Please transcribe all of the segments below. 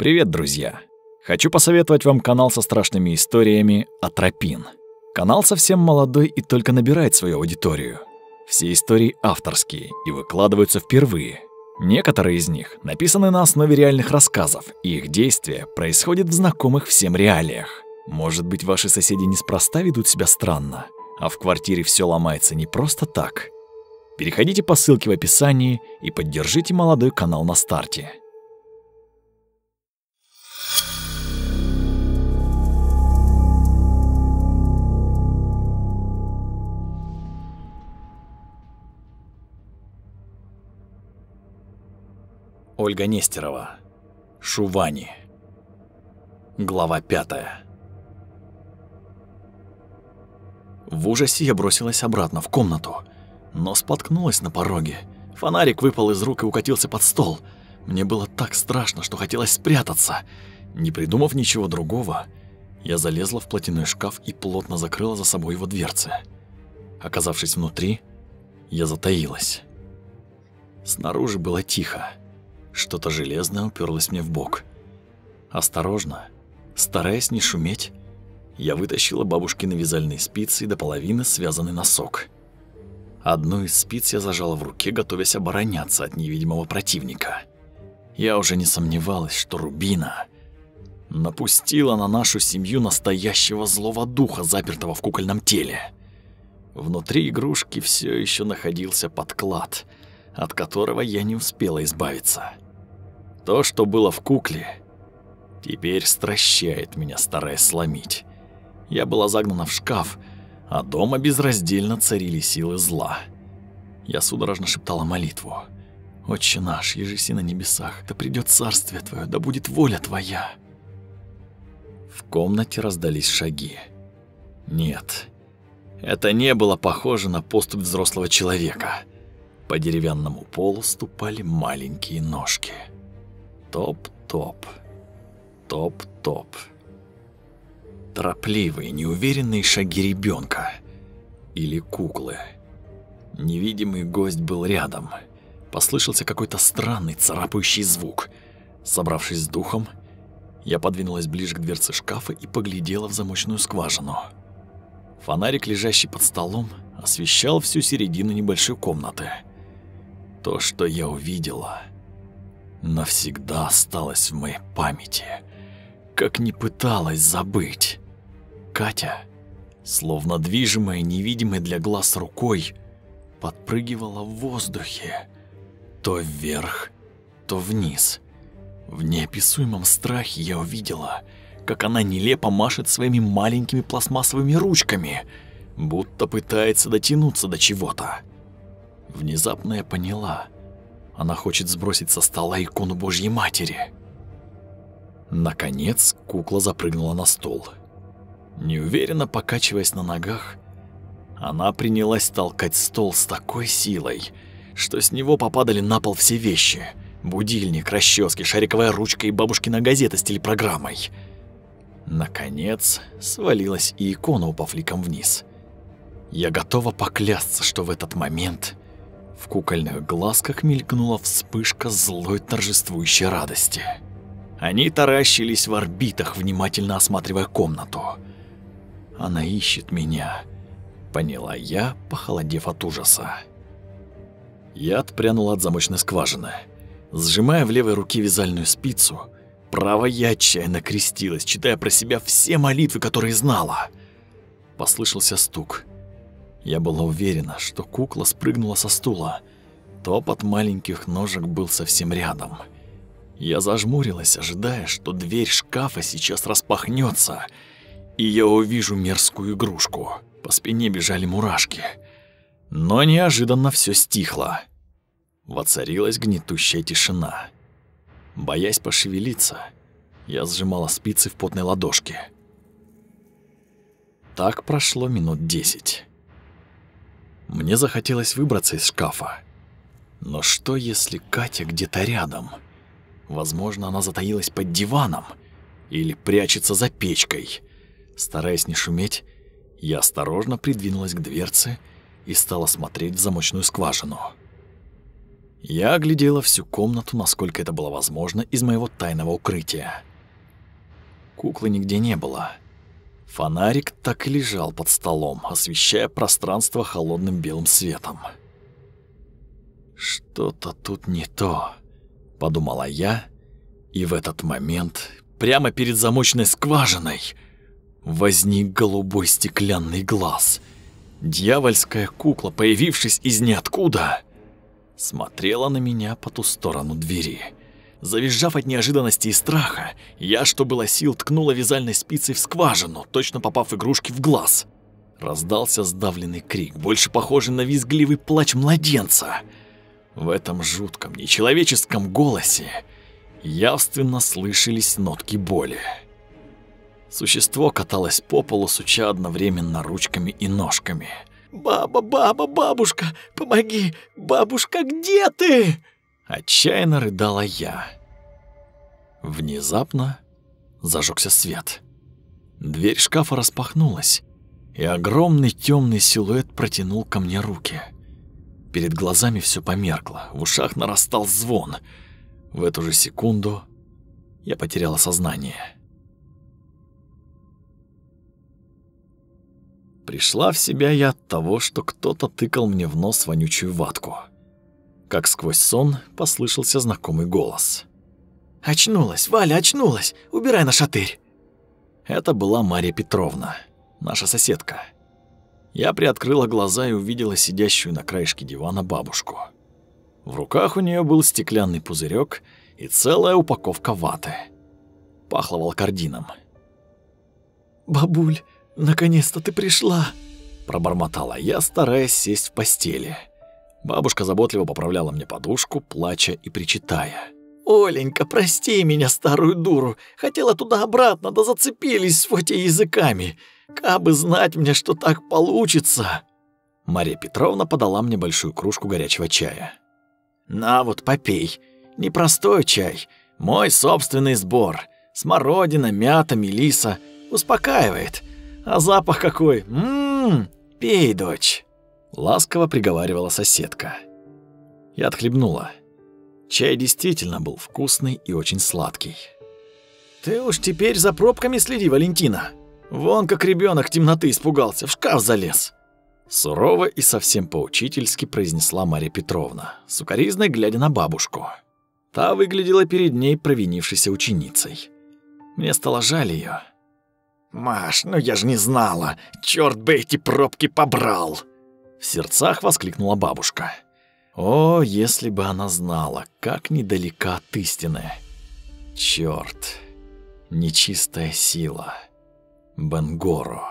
Привет, друзья! Хочу посоветовать вам канал со страшными историями «Атропин». Канал совсем молодой и только набирает свою аудиторию. Все истории авторские и выкладываются впервые. Некоторые из них написаны на основе реальных рассказов, и их действия происходят в знакомых всем реалиях. Может быть, ваши соседи неспроста ведут себя странно, а в квартире все ломается не просто так. Переходите по ссылке в описании и поддержите молодой канал на старте. Ольга Нестерова. Шувани. Глава пятая. В ужасе я бросилась обратно в комнату, но споткнулась на пороге. Фонарик выпал из рук и укатился под стол. Мне было так страшно, что хотелось спрятаться. Не придумав ничего другого, я залезла в платяной шкаф и плотно закрыла за собой его дверцы. Оказавшись внутри, я затаилась. Снаружи было тихо. Что-то железное уперлось мне в бок. Осторожно, стараясь не шуметь, я вытащила бабушкины вязальные спицы и до половины связанный носок. Одну из спиц я зажала в руке, готовясь обороняться от невидимого противника. Я уже не сомневалась, что Рубина напустила на нашу семью настоящего злого духа, запертого в кукольном теле. Внутри игрушки все еще находился подклад, от которого я не успела избавиться. То, что было в кукле, теперь стращает меня, стараясь сломить. Я была загнана в шкаф, а дома безраздельно царили силы зла. Я судорожно шептала молитву. «Отче наш, ежеси на небесах, да придет царствие Твое, да будет воля Твоя». В комнате раздались шаги. Нет, это не было похоже на поступь взрослого человека. По деревянному полу ступали маленькие ножки. Топ-топ. Топ-топ. Торопливые, неуверенные шаги ребенка или куклы. Невидимый гость был рядом. Послышался какой-то странный царапающий звук. Собравшись с духом, я подвинулась ближе к дверце шкафа и поглядела в замочную скважину. Фонарик, лежащий под столом, освещал всю середину небольшой комнаты. То, что я увидела, навсегда осталось в моей памяти, как не пыталась забыть. Катя, словно движимая невидимой для глаз рукой, подпрыгивала в воздухе, то вверх, то вниз. В неописуемом страхе я увидела, как она нелепо машет своими маленькими пластмассовыми ручками, будто пытается дотянуться до чего-то. Внезапно я поняла, она хочет сбросить со стола икону Божьей Матери. Наконец кукла запрыгнула на стол. Неуверенно покачиваясь на ногах, она принялась толкать стол с такой силой, что с него попадали на пол все вещи. Будильник, расчески, шариковая ручка и бабушкина газета с телепрограммой. Наконец, свалилась и икона, упав ликом вниз. Я готова поклясться, что в этот момент в кукольных глазках мелькнула вспышка злой торжествующей радости. Они таращились в орбитах, внимательно осматривая комнату. Она ищет меня, поняла я, похолодев от ужаса. Я отпрянул от замочной скважины. Сжимая в левой руке вязальную спицу, правой я отчаянно крестилась, читая про себя все молитвы, которые знала. Послышался стук. Я была уверена, что кукла спрыгнула со стула. Топот маленьких ножек был совсем рядом. Я зажмурилась, ожидая, что дверь шкафа сейчас распахнется, и я увижу мерзкую игрушку. По спине бежали мурашки. Но неожиданно все стихло. Воцарилась гнетущая тишина. Боясь пошевелиться, я сжимала спицы в потной ладошке. Так прошло минут десять. Мне захотелось выбраться из шкафа. Но что, если Катя где-то рядом? Возможно, она затаилась под диваном или прячется за печкой. Стараясь не шуметь, я осторожно придвинулась к дверце и стала смотреть в замочную скважину. Я оглядела всю комнату, насколько это было возможно, из моего тайного укрытия. Куклы нигде не было. Фонарик так и лежал под столом, освещая пространство холодным белым светом. «Что-то тут не то», — подумала я, и в этот момент, прямо перед замочной скважиной, возник голубой стеклянный глаз. Дьявольская кукла, появившись из ниоткуда, смотрела на меня по ту сторону двери. Завизжав от неожиданности и страха, я, что было сил, ткнула вязальной спицей в скважину, точно попав игрушке в глаз. Раздался сдавленный крик, больше похожий на визгливый плач младенца. В этом жутком, нечеловеческом голосе явственно слышались нотки боли. Существо каталось по полу, суча одновременно ручками и ножками. «Баба, баба, бабушка, помоги! Бабушка, где ты?» Отчаянно рыдала я. Внезапно зажегся свет. Дверь шкафа распахнулась, и огромный темный силуэт протянул ко мне руки. Перед глазами все померкло, в ушах нарастал звон. В эту же секунду я потеряла сознание. Пришла в себя я от того, что кто-то тыкал мне в нос вонючую ватку как сквозь сон послышался знакомый голос. «Очнулась, Валя, очнулась! Убирай на шатырь!» Это была Мария Петровна, наша соседка. Я приоткрыла глаза и увидела сидящую на краешке дивана бабушку. В руках у нее был стеклянный пузырек и целая упаковка ваты. Пахло волкардином. «Бабуль, наконец-то ты пришла!» Пробормотала я, стараясь сесть в постели. Бабушка заботливо поправляла мне подушку, плача и причитая. «Оленька, прости меня, старую дуру. Хотела туда-обратно, да зацепились с Фоте языками. Кабы знать мне, что так получится». Мария Петровна подала мне большую кружку горячего чая. «На вот, попей. Непростой чай. Мой собственный сбор. Смородина, мята, мелиса. Успокаивает. А запах какой? Ммм, пей, дочь». Ласково приговаривала соседка. Я отхлебнула. Чай действительно был вкусный и очень сладкий. «Ты уж теперь за пробками следи, Валентина. Вон как ребенок темноты испугался, в шкаф залез». Сурово и совсем поучительски произнесла Мария Петровна, сукоризной глядя на бабушку. Та выглядела перед ней провинившейся ученицей. Мне стало жаль ее. «Маш, ну я ж не знала! Чёрт бы эти пробки побрал!» В сердцах воскликнула бабушка. О, если бы она знала, как недалека от истины. Чёрт, нечистая сила. Бенгоро.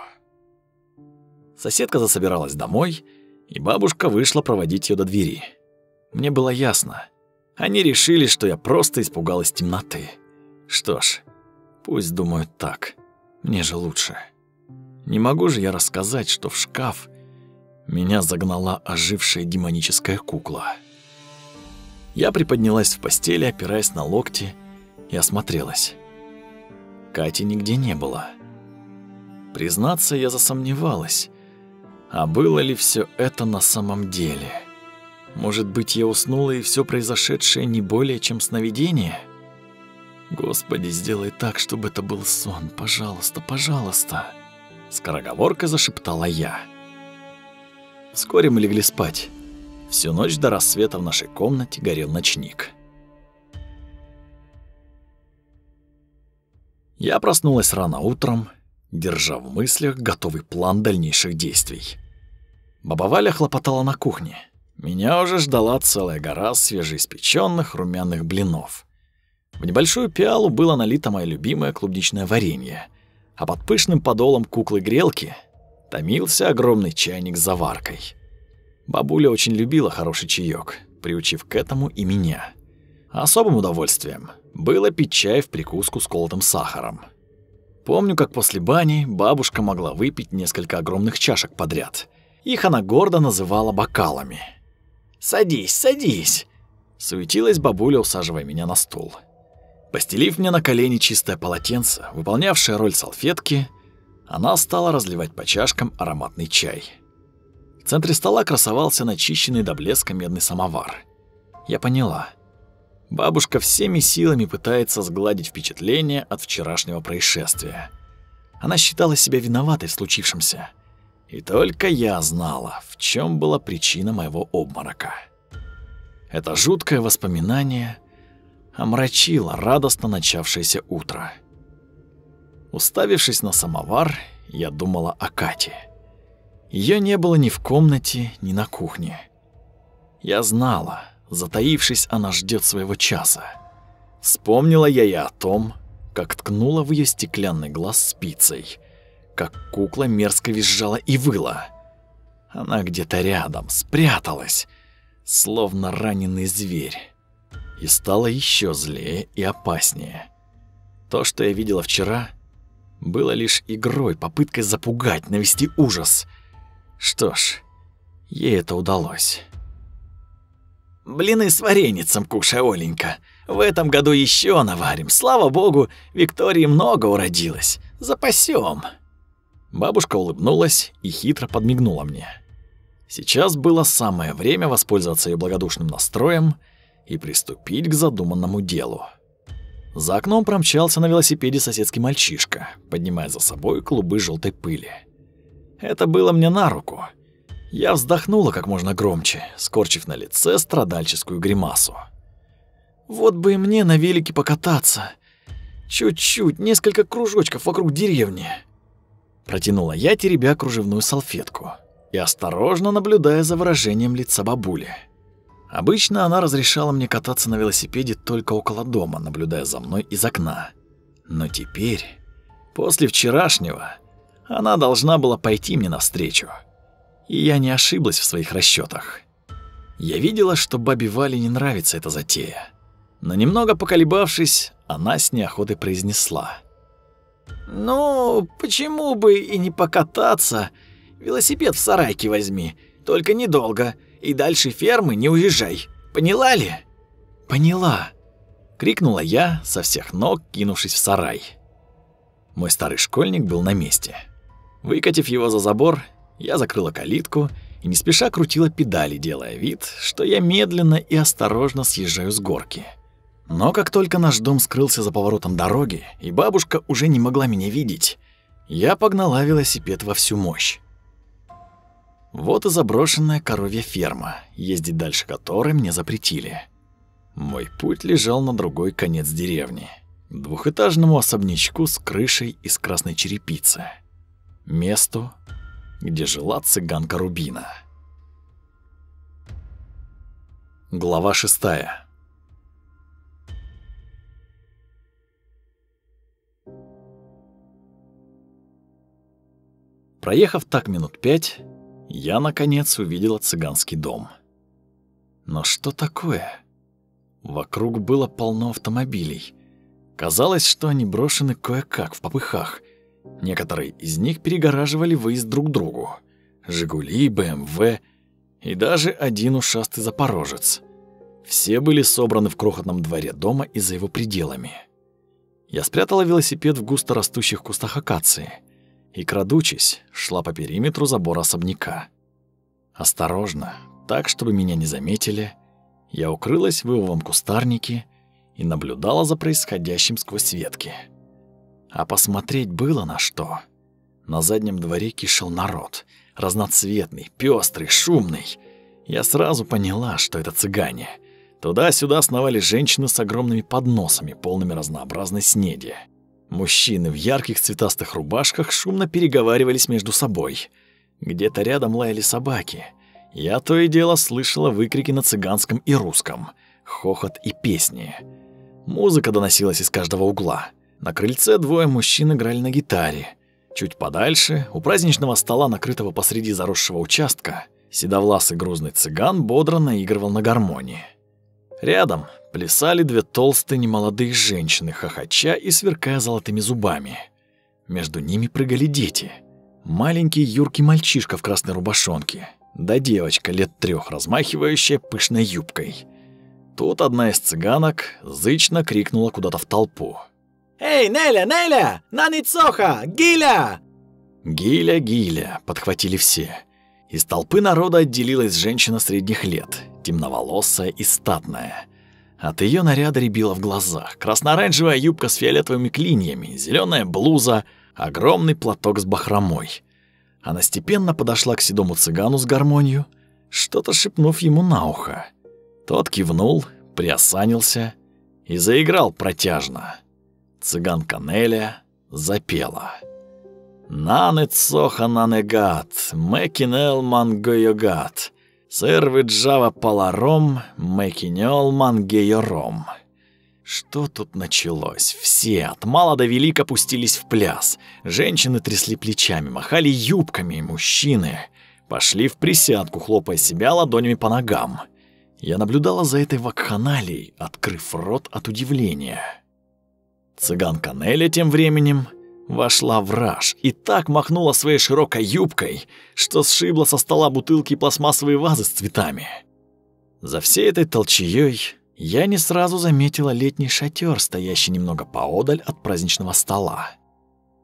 Соседка засобиралась домой, и бабушка вышла проводить её до двери. Мне было ясно. Они решили, что я просто испугалась темноты. Что ж, пусть думают так. Мне же лучше. Не могу же я рассказать, что в шкаф меня загнала ожившая демоническая кукла. Я приподнялась в постели, опираясь на локти, и осмотрелась. Кати нигде не было. Признаться, я засомневалась. А было ли все это на самом деле? Может быть, я уснула, и все произошедшее не более чем сновидение? Господи, сделай так, чтобы это был сон, пожалуйста, пожалуйста. Скороговоркой зашептала я. Вскоре мы легли спать. Всю ночь до рассвета в нашей комнате горел ночник. Я проснулась рано утром, держа в мыслях готовый план дальнейших действий. Баба Валя хлопотала на кухне. Меня уже ждала целая гора свежеиспеченных румяных блинов. В небольшую пиалу было налито мое любимое клубничное варенье, а под пышным подолом куклы-грелки томился огромный чайник с заваркой. Бабуля очень любила хороший чаек, приучив к этому и меня. Особым удовольствием было пить чай в прикуску с колотым сахаром. Помню, как после бани бабушка могла выпить несколько огромных чашек подряд. Их она гордо называла бокалами. «Садись, садись!» Суетилась бабуля, усаживая меня на стул. Постелив мне на колени чистое полотенце, выполнявшее роль салфетки, она стала разливать по чашкам ароматный чай. В центре стола красовался начищенный до блеска медный самовар. Я поняла. Бабушка всеми силами пытается сгладить впечатление от вчерашнего происшествия. Она считала себя виноватой в случившемся. И только я знала, в чем была причина моего обморока. Это жуткое воспоминание омрачило радостно начавшееся утро. Уставившись на самовар, я думала о Кате. Ее не было ни в комнате, ни на кухне. Я знала, затаившись, она ждет своего часа. Вспомнила я и о том, как ткнула в ее стеклянный глаз спицей, как кукла мерзко визжала и выла. Она где-то рядом, спряталась, словно раненый зверь, и стала еще злее и опаснее. То, что я видела вчера, было лишь игрой, попыткой запугать, навести ужас. Что ж, ей это удалось. «Блины с вареницем кушай, Оленька. В этом году еще наварим. Слава богу, Виктории много уродилось. Запасем. Бабушка улыбнулась и хитро подмигнула мне. Сейчас было самое время воспользоваться ее благодушным настроем и приступить к задуманному делу. За окном промчался на велосипеде соседский мальчишка, поднимая за собой клубы желтой пыли. Это было мне на руку. Я вздохнула как можно громче, скорчив на лице страдальческую гримасу. Вот бы и мне на велике покататься. Чуть-чуть, несколько кружочков вокруг деревни. Протянула я, теребя кружевную салфетку и осторожно наблюдая за выражением лица бабули. Обычно она разрешала мне кататься на велосипеде только около дома, наблюдая за мной из окна. Но теперь, после вчерашнего, она должна была пойти мне навстречу. И я не ошиблась в своих расчетах. Я видела, что бабе Вале не нравится эта затея. Но немного поколебавшись, она с неохотой произнесла. «Ну, почему бы и не покататься? Велосипед в сарайке возьми, только недолго, и дальше фермы не уезжай. Поняла ли?» «Поняла», — крикнула я, со всех ног кинувшись в сарай. Мой старый школьник был на месте. Выкатив его за забор, я закрыла калитку и не спеша крутила педали, делая вид, что я медленно и осторожно съезжаю с горки. Но как только наш дом скрылся за поворотом дороги, и бабушка уже не могла меня видеть, я погнала велосипед во всю мощь. Вот и заброшенная коровья ферма, ездить дальше которой мне запретили. Мой путь лежал на другой конец деревни, к двухэтажному особнячку с крышей из красной черепицы. Месту, где жила цыганка Рубина. Глава шестая. Проехав так минут пять, я, наконец, увидела цыганский дом. Но что такое? Вокруг было полно автомобилей. Казалось, что они брошены кое-как в попыхах. Некоторые из них перегораживали выезд друг другу. «Жигули», «БМВ» и даже один ушастый «Запорожец». Все были собраны в крохотном дворе дома и за его пределами. Я спрятала велосипед в густо растущих кустах акации – и, крадучись, шла по периметру забора особняка. Осторожно, так, чтобы меня не заметили, я укрылась в ивовом кустарнике и наблюдала за происходящим сквозь ветки. А посмотреть было на что. На заднем дворе кишел народ, разноцветный, пестрый, шумный. Я сразу поняла, что это цыгане. Туда-сюда сновали женщины с огромными подносами, полными разнообразной снеди. Мужчины в ярких цветастых рубашках шумно переговаривались между собой. Где-то рядом лаяли собаки. Я то и дело слышала выкрики на цыганском и русском, хохот и песни. Музыка доносилась из каждого угла. На крыльце двое мужчин играли на гитаре. Чуть подальше, у праздничного стола, накрытого посреди заросшего участка, седовласый грузный цыган бодро наигрывал на гармонии. Рядом плясали две толстые немолодые женщины, хохоча и сверкая золотыми зубами. Между ними прыгали дети. Маленький юркий мальчишка в красной рубашонке, да девочка лет трех, размахивающая пышной юбкой. Тут одна из цыганок зычно крикнула куда-то в толпу. «Эй, Неля, Неля! Наницоха! Гиля!» «Гиля, Гиля!» — подхватили все. Из толпы народа отделилась женщина средних лет, темноволосая и статная. От ее наряда рябило в глазах. Красно-оранжевая юбка с фиолетовыми клиньями, зеленая блуза, огромный платок с бахромой. Она степенно подошла к седому цыгану с гармонию, что-то шепнув ему на ухо. Тот кивнул, приосанился и заиграл протяжно. Цыган Канеля запела. «Нане цоха нанегат, мекинел мангойогат, сэр джава паларом, мекинел мангейором». Что тут началось? Все, от мала до велика, пустились в пляс. Женщины трясли плечами, махали юбками, мужчины пошли в присядку, хлопая себя ладонями по ногам. Я наблюдала за этой вакханалией, открыв рот от удивления. Цыганка Неля тем временем вошла в раж и так махнула своей широкой юбкой, что сшибла со стола бутылки и пластмассовые вазы с цветами. За всей этой толчеёй я не сразу заметила летний шатер, стоящий немного поодаль от праздничного стола.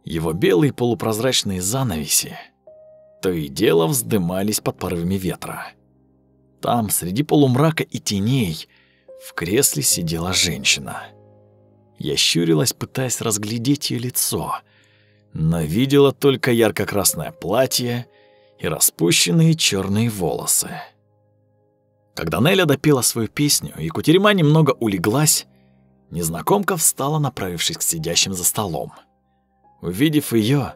Его белые полупрозрачные занавеси то и дело вздымались под порывами ветра. Там, среди полумрака и теней, в кресле сидела женщина. Я щурилась, пытаясь разглядеть ее лицо, но видела только ярко-красное платье и распущенные черные волосы. Когда Неля допела свою песню, и Кутерьма немного улеглась, незнакомка встала, направившись к сидящим за столом. Увидев ее,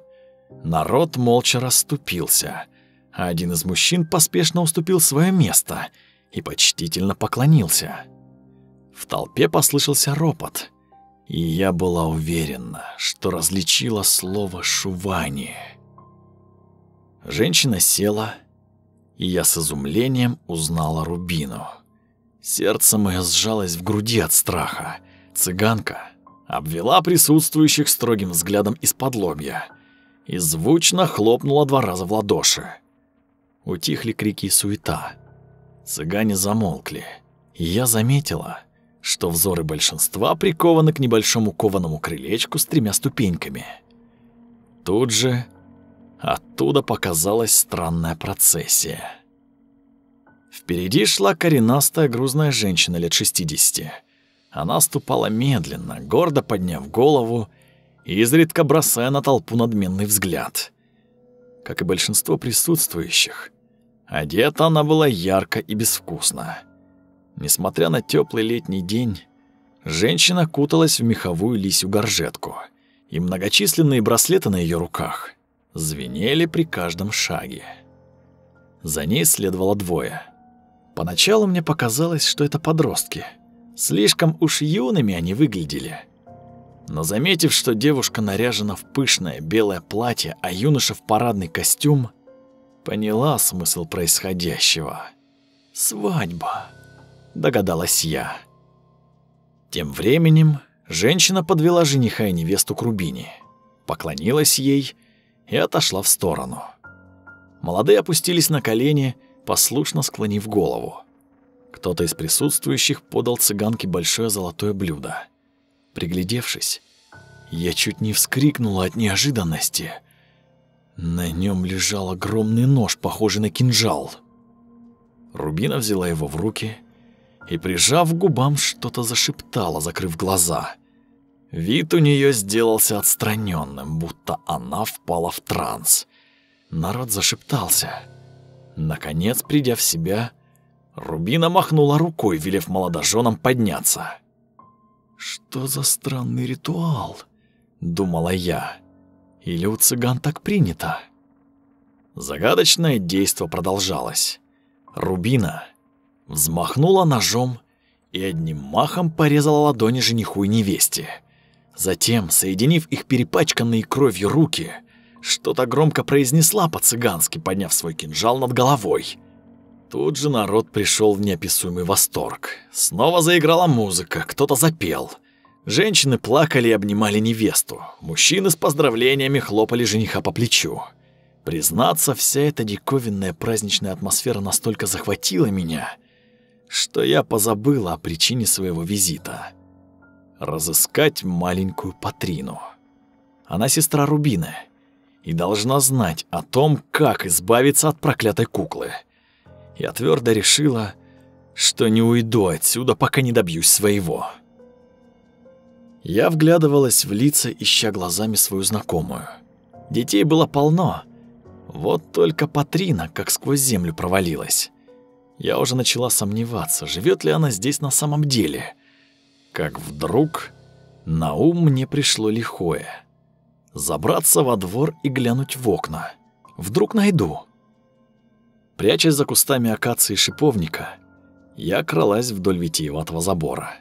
народ молча расступился, а один из мужчин поспешно уступил свое место и почтительно поклонился. В толпе послышался ропот, и я была уверена, что различила слово «шувани». Женщина села, и я с изумлением узнала Рубину. Сердце мое сжалось в груди от страха. Цыганка обвела присутствующих строгим взглядом из-под лобья и звучно хлопнула два раза в ладоши. Утихли крики и суета. Цыгане замолкли, и я заметила, что взоры большинства прикованы к небольшому кованому крылечку с тремя ступеньками. Тут же Оттуда показалась странная процессия. Впереди шла коренастая грузная женщина лет 60. Она ступала медленно, гордо подняв голову и изредка бросая на толпу надменный взгляд. Как и большинство присутствующих, одета она была ярко и безвкусно. Несмотря на теплый летний день, женщина куталась в меховую лисью горжетку, и многочисленные браслеты на ее руках звенели при каждом шаге. За ней следовало двое. Поначалу мне показалось, что это подростки. Слишком уж юными они выглядели. Но заметив, что девушка наряжена в пышное белое платье, а юноша в парадный костюм, поняла смысл происходящего. «Свадьба», — догадалась я. Тем временем женщина подвела жениха и невесту к Рубине, поклонилась ей и отошла в сторону. Молодые опустились на колени, послушно склонив голову. Кто-то из присутствующих подал цыганке большое золотое блюдо. Приглядевшись, я чуть не вскрикнула от неожиданности. На нем лежал огромный нож, похожий на кинжал. Рубина взяла его в руки и, прижав к губам, что-то зашептала, закрыв глаза. Вид у нее сделался отстраненным, будто она впала в транс. Народ зашептался. Наконец, придя в себя, Рубина махнула рукой, велев молодоженам подняться. «Что за странный ритуал?» — думала я. «Или у цыган так принято?» Загадочное действо продолжалось. Рубина взмахнула ножом и одним махом порезала ладони жениху и невесте — Затем, соединив их перепачканные кровью руки, что-то громко произнесла по-цыгански, подняв свой кинжал над головой. Тут же народ пришел в неописуемый восторг. Снова заиграла музыка, кто-то запел. Женщины плакали и обнимали невесту. Мужчины с поздравлениями хлопали жениха по плечу. Признаться, вся эта диковинная праздничная атмосфера настолько захватила меня, что я позабыла о причине своего визита разыскать маленькую Патрину. Она сестра Рубины и должна знать о том, как избавиться от проклятой куклы. Я твердо решила, что не уйду отсюда, пока не добьюсь своего. Я вглядывалась в лица, ища глазами свою знакомую. Детей было полно. Вот только Патрина как сквозь землю провалилась. Я уже начала сомневаться, живет ли она здесь на самом деле. Как вдруг на ум мне пришло лихое. Забраться во двор и глянуть в окна. Вдруг найду. Прячась за кустами акации и шиповника, я кралась вдоль витиеватого забора.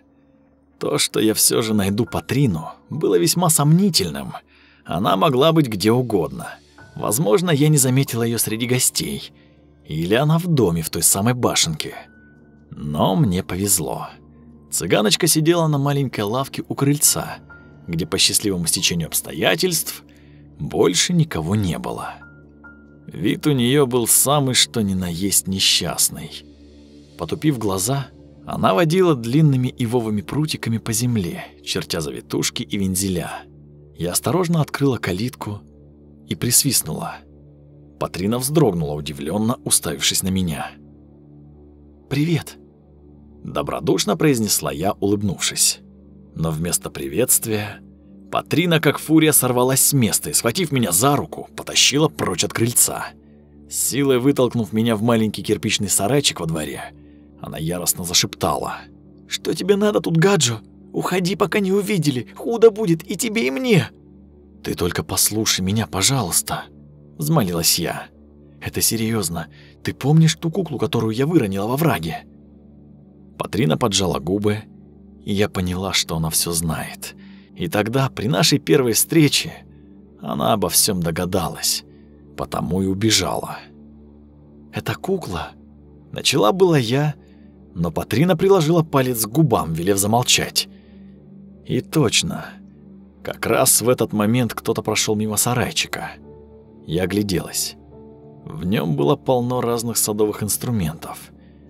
То, что я все же найду Патрину, было весьма сомнительным. Она могла быть где угодно. Возможно, я не заметила ее среди гостей. Или она в доме в той самой башенке. Но мне повезло. Цыганочка сидела на маленькой лавке у крыльца, где по счастливому стечению обстоятельств больше никого не было. Вид у нее был самый что ни на есть несчастный. Потупив глаза, она водила длинными ивовыми прутиками по земле, чертя завитушки и вензеля. Я осторожно открыла калитку и присвистнула. Патрина вздрогнула удивленно, уставившись на меня. «Привет», — добродушно произнесла я, улыбнувшись. Но вместо приветствия Патрина, как фурия, сорвалась с места и, схватив меня за руку, потащила прочь от крыльца. С силой вытолкнув меня в маленький кирпичный сарайчик во дворе, она яростно зашептала. «Что тебе надо тут, Гаджо? Уходи, пока не увидели. Худо будет и тебе, и мне!» «Ты только послушай меня, пожалуйста», — взмолилась я. «Это серьезно. Ты помнишь ту куклу, которую я выронила во враге?» Патрина поджала губы, и я поняла, что она все знает. И тогда, при нашей первой встрече, она обо всем догадалась, потому и убежала. «Это кукла?» Начала была я, но Патрина приложила палец к губам, велев замолчать. И точно, как раз в этот момент кто-то прошел мимо сарайчика. Я огляделась. В нем было полно разных садовых инструментов.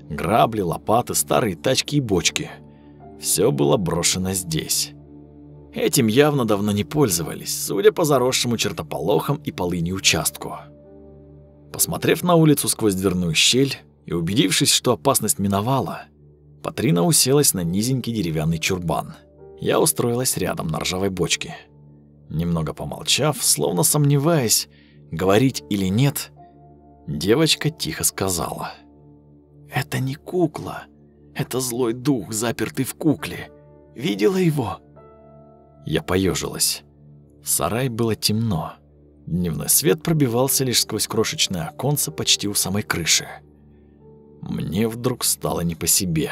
Грабли, лопаты, старые тачки и бочки. Все было брошено здесь. Этим явно давно не пользовались, судя по заросшему чертополохам и полыни участку. Посмотрев на улицу сквозь дверную щель, и убедившись, что опасность миновала, Патрина уселась на низенький деревянный чурбан. Я устроилась рядом на ржавой бочке. Немного помолчав, словно сомневаясь, говорить или нет, девочка тихо сказала. «Это не кукла. Это злой дух, запертый в кукле. Видела его?» Я поежилась. В сарае было темно. Дневной свет пробивался лишь сквозь крошечное оконце почти у самой крыши. Мне вдруг стало не по себе.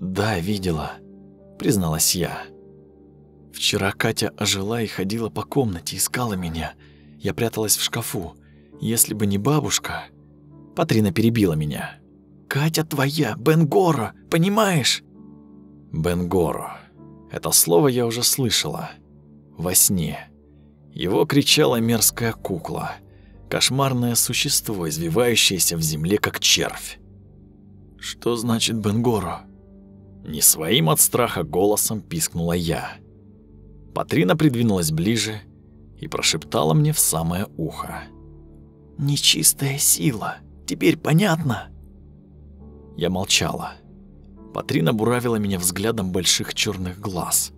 «Да, видела», — призналась я. «Вчера Катя ожила и ходила по комнате, искала меня. Я пряталась в шкафу. Если бы не бабушка...» Патрина перебила меня. «Катя твоя, Бенгоро, понимаешь?» Бенгоро. Это слово я уже слышала. Во сне. Его кричала мерзкая кукла кошмарное существо, извивающееся в земле, как червь. «Что значит Бенгоро?» Не своим от страха голосом пискнула я. Патрина придвинулась ближе и прошептала мне в самое ухо. «Нечистая сила. Теперь понятно?» Я молчала. Патрина буравила меня взглядом больших черных глаз.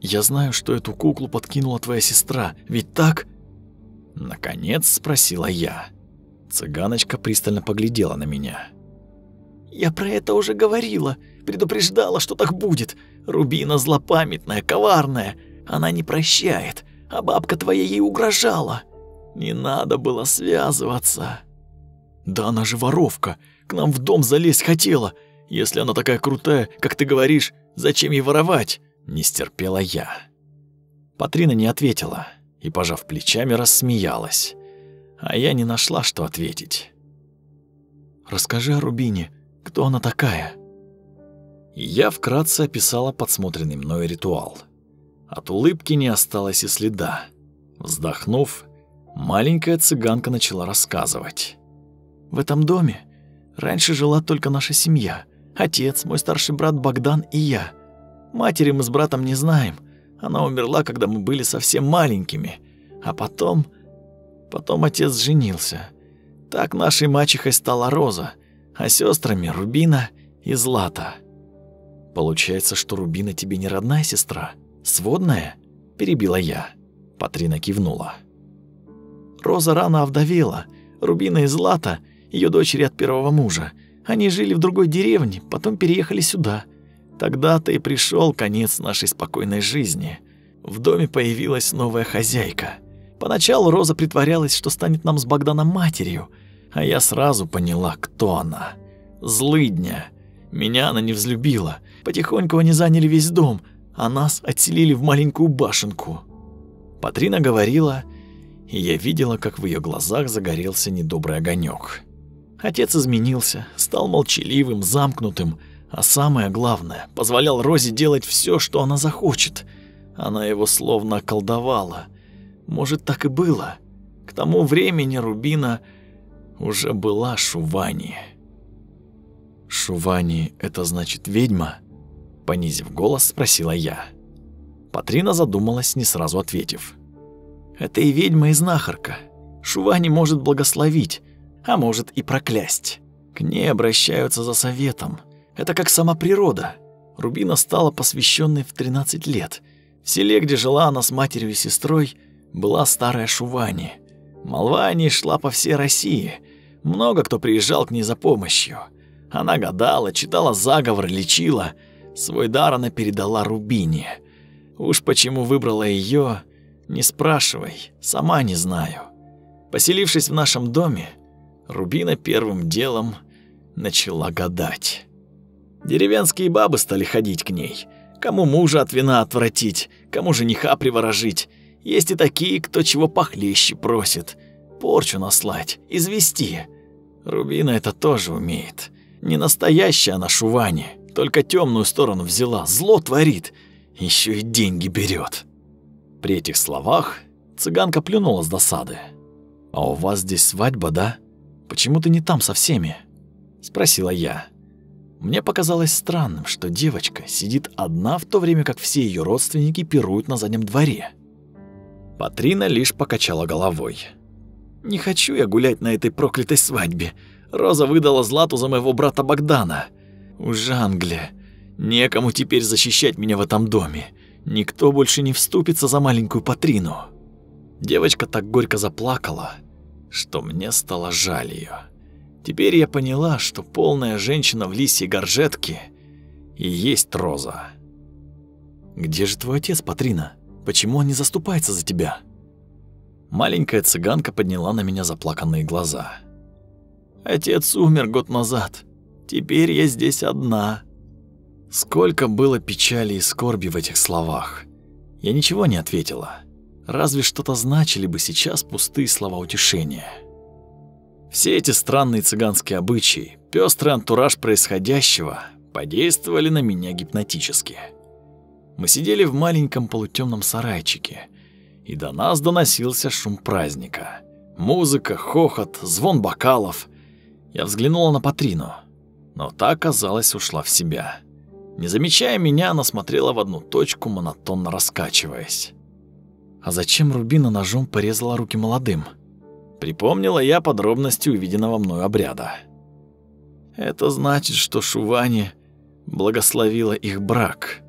«Я знаю, что эту куклу подкинула твоя сестра, ведь так?» Наконец спросила я. Цыганочка пристально поглядела на меня. «Я про это уже говорила, предупреждала, что так будет. Рубина злопамятная, коварная, она не прощает, а бабка твоя ей угрожала. Не надо было связываться». «Да она же воровка, к нам в дом залезть хотела. Если она такая крутая, как ты говоришь, зачем ей воровать?» Не стерпела я. Патрина не ответила и, пожав плечами, рассмеялась. А я не нашла, что ответить. «Расскажи о Рубине. Кто она такая?» Я вкратце описала подсмотренный мной ритуал. От улыбки не осталось и следа. Вздохнув, маленькая цыганка начала рассказывать. «В этом доме раньше жила только наша семья. Отец, мой старший брат Богдан и я. Матери мы с братом не знаем, она умерла, когда мы были совсем маленькими. А потом... Потом отец женился. Так нашей мачехой стала Роза. а сестрами Рубина и Злата. Получается, что Рубина тебе не родная сестра, сводная? Перебила я. Патрина кивнула. Роза рано овдовела. Рубина и Злата, ее дочери от первого мужа. Они жили в другой деревне, потом переехали сюда. Тогда-то и пришел конец нашей спокойной жизни. В доме появилась новая хозяйка. Поначалу Роза притворялась, что станет нам с Богданом матерью, а я сразу поняла, кто она. Злыдня. Меня она не взлюбила. Потихоньку они заняли весь дом, а нас отселили в маленькую башенку. Патрина говорила, и я видела, как в ее глазах загорелся недобрый огонек. Отец изменился, стал молчаливым, замкнутым, а самое главное, позволял Розе делать все, что она захочет. Она его словно околдовала. Может, так и было. К тому времени Рубина уже была Шувани. «Шувани — это значит ведьма?» Понизив голос, спросила я. Патрина задумалась, не сразу ответив. «Это и ведьма, и знахарка. Шувани может благословить, а может и проклясть. К ней обращаются за советом. Это как сама природа. Рубина стала посвященной в 13 лет. В селе, где жила она с матерью и сестрой, была старая Шувани. Молва о ней шла по всей России. Много кто приезжал к ней за помощью. Она гадала, читала заговор, лечила. Свой дар она передала Рубине. Уж почему выбрала ее, не спрашивай, сама не знаю. Поселившись в нашем доме, Рубина первым делом начала гадать. Деревенские бабы стали ходить к ней. Кому мужа от вина отвратить, кому жениха приворожить. Есть и такие, кто чего похлеще просит. Порчу наслать, извести. Рубина это тоже умеет. Не настоящая она Шувани, только темную сторону взяла, зло творит, еще и деньги берет. При этих словах цыганка плюнула с досады. «А у вас здесь свадьба, да? Почему ты не там со всеми?» – спросила я. Мне показалось странным, что девочка сидит одна в то время, как все ее родственники пируют на заднем дворе. Патрина лишь покачала головой. «Не хочу я гулять на этой проклятой свадьбе. Роза выдала Злату за моего брата Богдана. Уж Англия. Некому теперь защищать меня в этом доме. Никто больше не вступится за маленькую Патрину». Девочка так горько заплакала, что мне стало жаль ее. Теперь я поняла, что полная женщина в лисьей горжетке и есть Роза. «Где же твой отец, Патрина? Почему он не заступается за тебя?» Маленькая цыганка подняла на меня заплаканные глаза. «Отец умер год назад. Теперь я здесь одна». Сколько было печали и скорби в этих словах. Я ничего не ответила. Разве что-то значили бы сейчас пустые слова утешения. Все эти странные цыганские обычаи, пёстрый антураж происходящего подействовали на меня гипнотически. Мы сидели в маленьком полутемном сарайчике, и до нас доносился шум праздника. Музыка, хохот, звон бокалов. Я взглянула на Патрину, но та, казалось, ушла в себя. Не замечая меня, она смотрела в одну точку, монотонно раскачиваясь. А зачем Рубина ножом порезала руки молодым? Припомнила я подробности увиденного мною обряда. Это значит, что Шувани благословила их брак.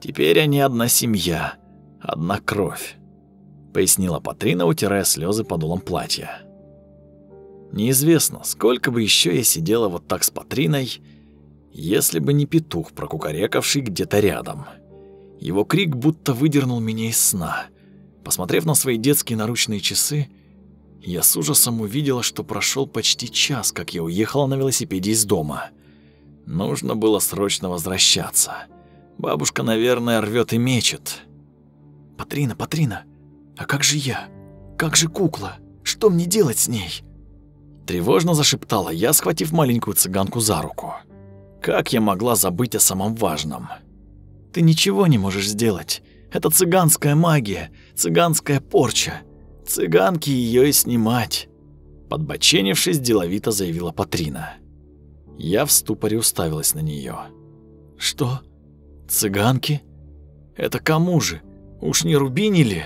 Теперь они одна семья, одна кровь, пояснила Патрина, утирая слезы подолом платья. Неизвестно, сколько бы еще я сидела вот так с Патриной, если бы не петух, прокукарекавший где-то рядом. Его крик будто выдернул меня из сна. Посмотрев на свои детские наручные часы, я с ужасом увидела, что прошел почти час, как я уехала на велосипеде из дома. Нужно было срочно возвращаться. Бабушка, наверное, рвет и мечет. «Патрина, Патрина, а как же я? Как же кукла? Что мне делать с ней?» Тревожно зашептала я, схватив маленькую цыганку за руку. Как я могла забыть о самом важном? «Ты ничего не можешь сделать. Это цыганская магия, цыганская порча. Цыганки ее и снимать. Подбоченившись, деловито заявила Патрина. Я в ступоре уставилась на нее. Что? Цыганки? Это кому же? Уж не Рубини ли?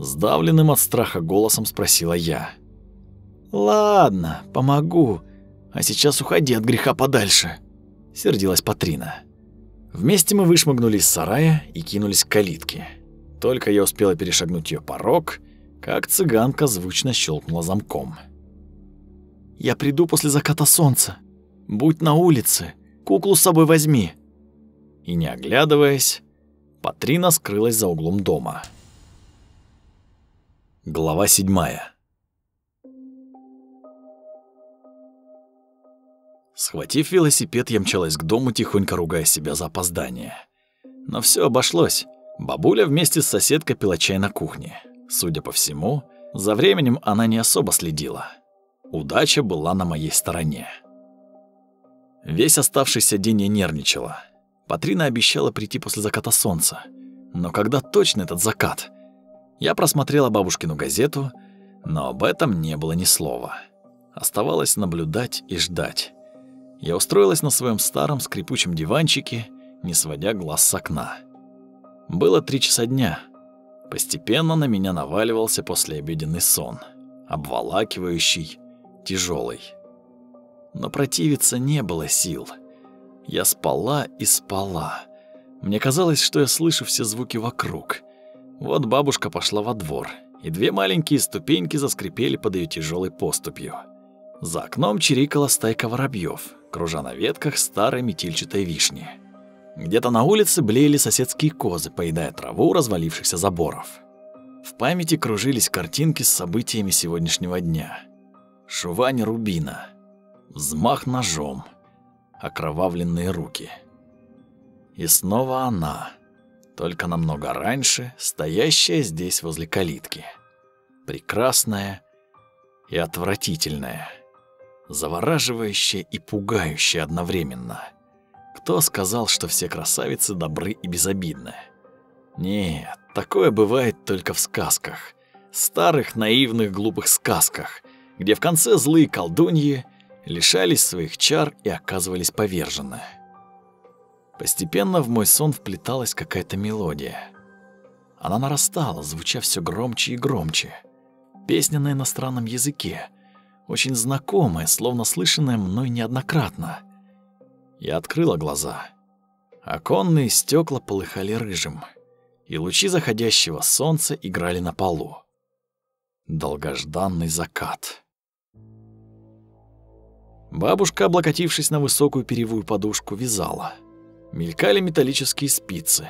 Сдавленным от страха голосом спросила я. Ладно, помогу. А сейчас уходи от греха подальше, сердилась Патрина. Вместе мы вышмыгнули из сарая и кинулись к калитке. Только я успела перешагнуть ее порог, как цыганка звучно щелкнула замком. «Я приду после заката солнца. Будь на улице, куклу с собой возьми». И не оглядываясь, Патрина скрылась за углом дома. Глава седьмая. Схватив велосипед, я мчалась к дому, тихонько ругая себя за опоздание. Но все обошлось. Бабуля вместе с соседкой пила чай на кухне. Судя по всему, за временем она не особо следила. Удача была на моей стороне. Весь оставшийся день я нервничала. Патрина обещала прийти после заката солнца. Но когда точно этот закат? Я просмотрела бабушкину газету, но об этом не было ни слова. Оставалось наблюдать и ждать. Я устроилась на своем старом скрипучем диванчике, не сводя глаз с окна. Было три часа дня. Постепенно на меня наваливался послеобеденный сон, обволакивающий, тяжелый. Но противиться не было сил — я спала и спала. Мне казалось, что я слышу все звуки вокруг. Вот бабушка пошла во двор, и две маленькие ступеньки заскрипели под ее тяжелой поступью. За окном чирикала стайка воробьев, кружа на ветках старой метильчатой вишни. Где-то на улице блеяли соседские козы, поедая траву развалившихся заборов. В памяти кружились картинки с событиями сегодняшнего дня. Шувань рубина. Взмах ножом — окровавленные руки. И снова она, только намного раньше, стоящая здесь возле калитки. Прекрасная и отвратительная, завораживающая и пугающая одновременно. Кто сказал, что все красавицы добры и безобидны? Нет, такое бывает только в сказках. Старых, наивных, глупых сказках, где в конце злые колдуньи — лишались своих чар и оказывались повержены. Постепенно в мой сон вплеталась какая-то мелодия. Она нарастала, звуча все громче и громче. Песня на иностранном языке, очень знакомая, словно слышанная мной неоднократно. Я открыла глаза. Оконные стекла полыхали рыжим, и лучи заходящего солнца играли на полу. Долгожданный закат. Бабушка, облокотившись на высокую перьевую подушку, вязала. Мелькали металлические спицы.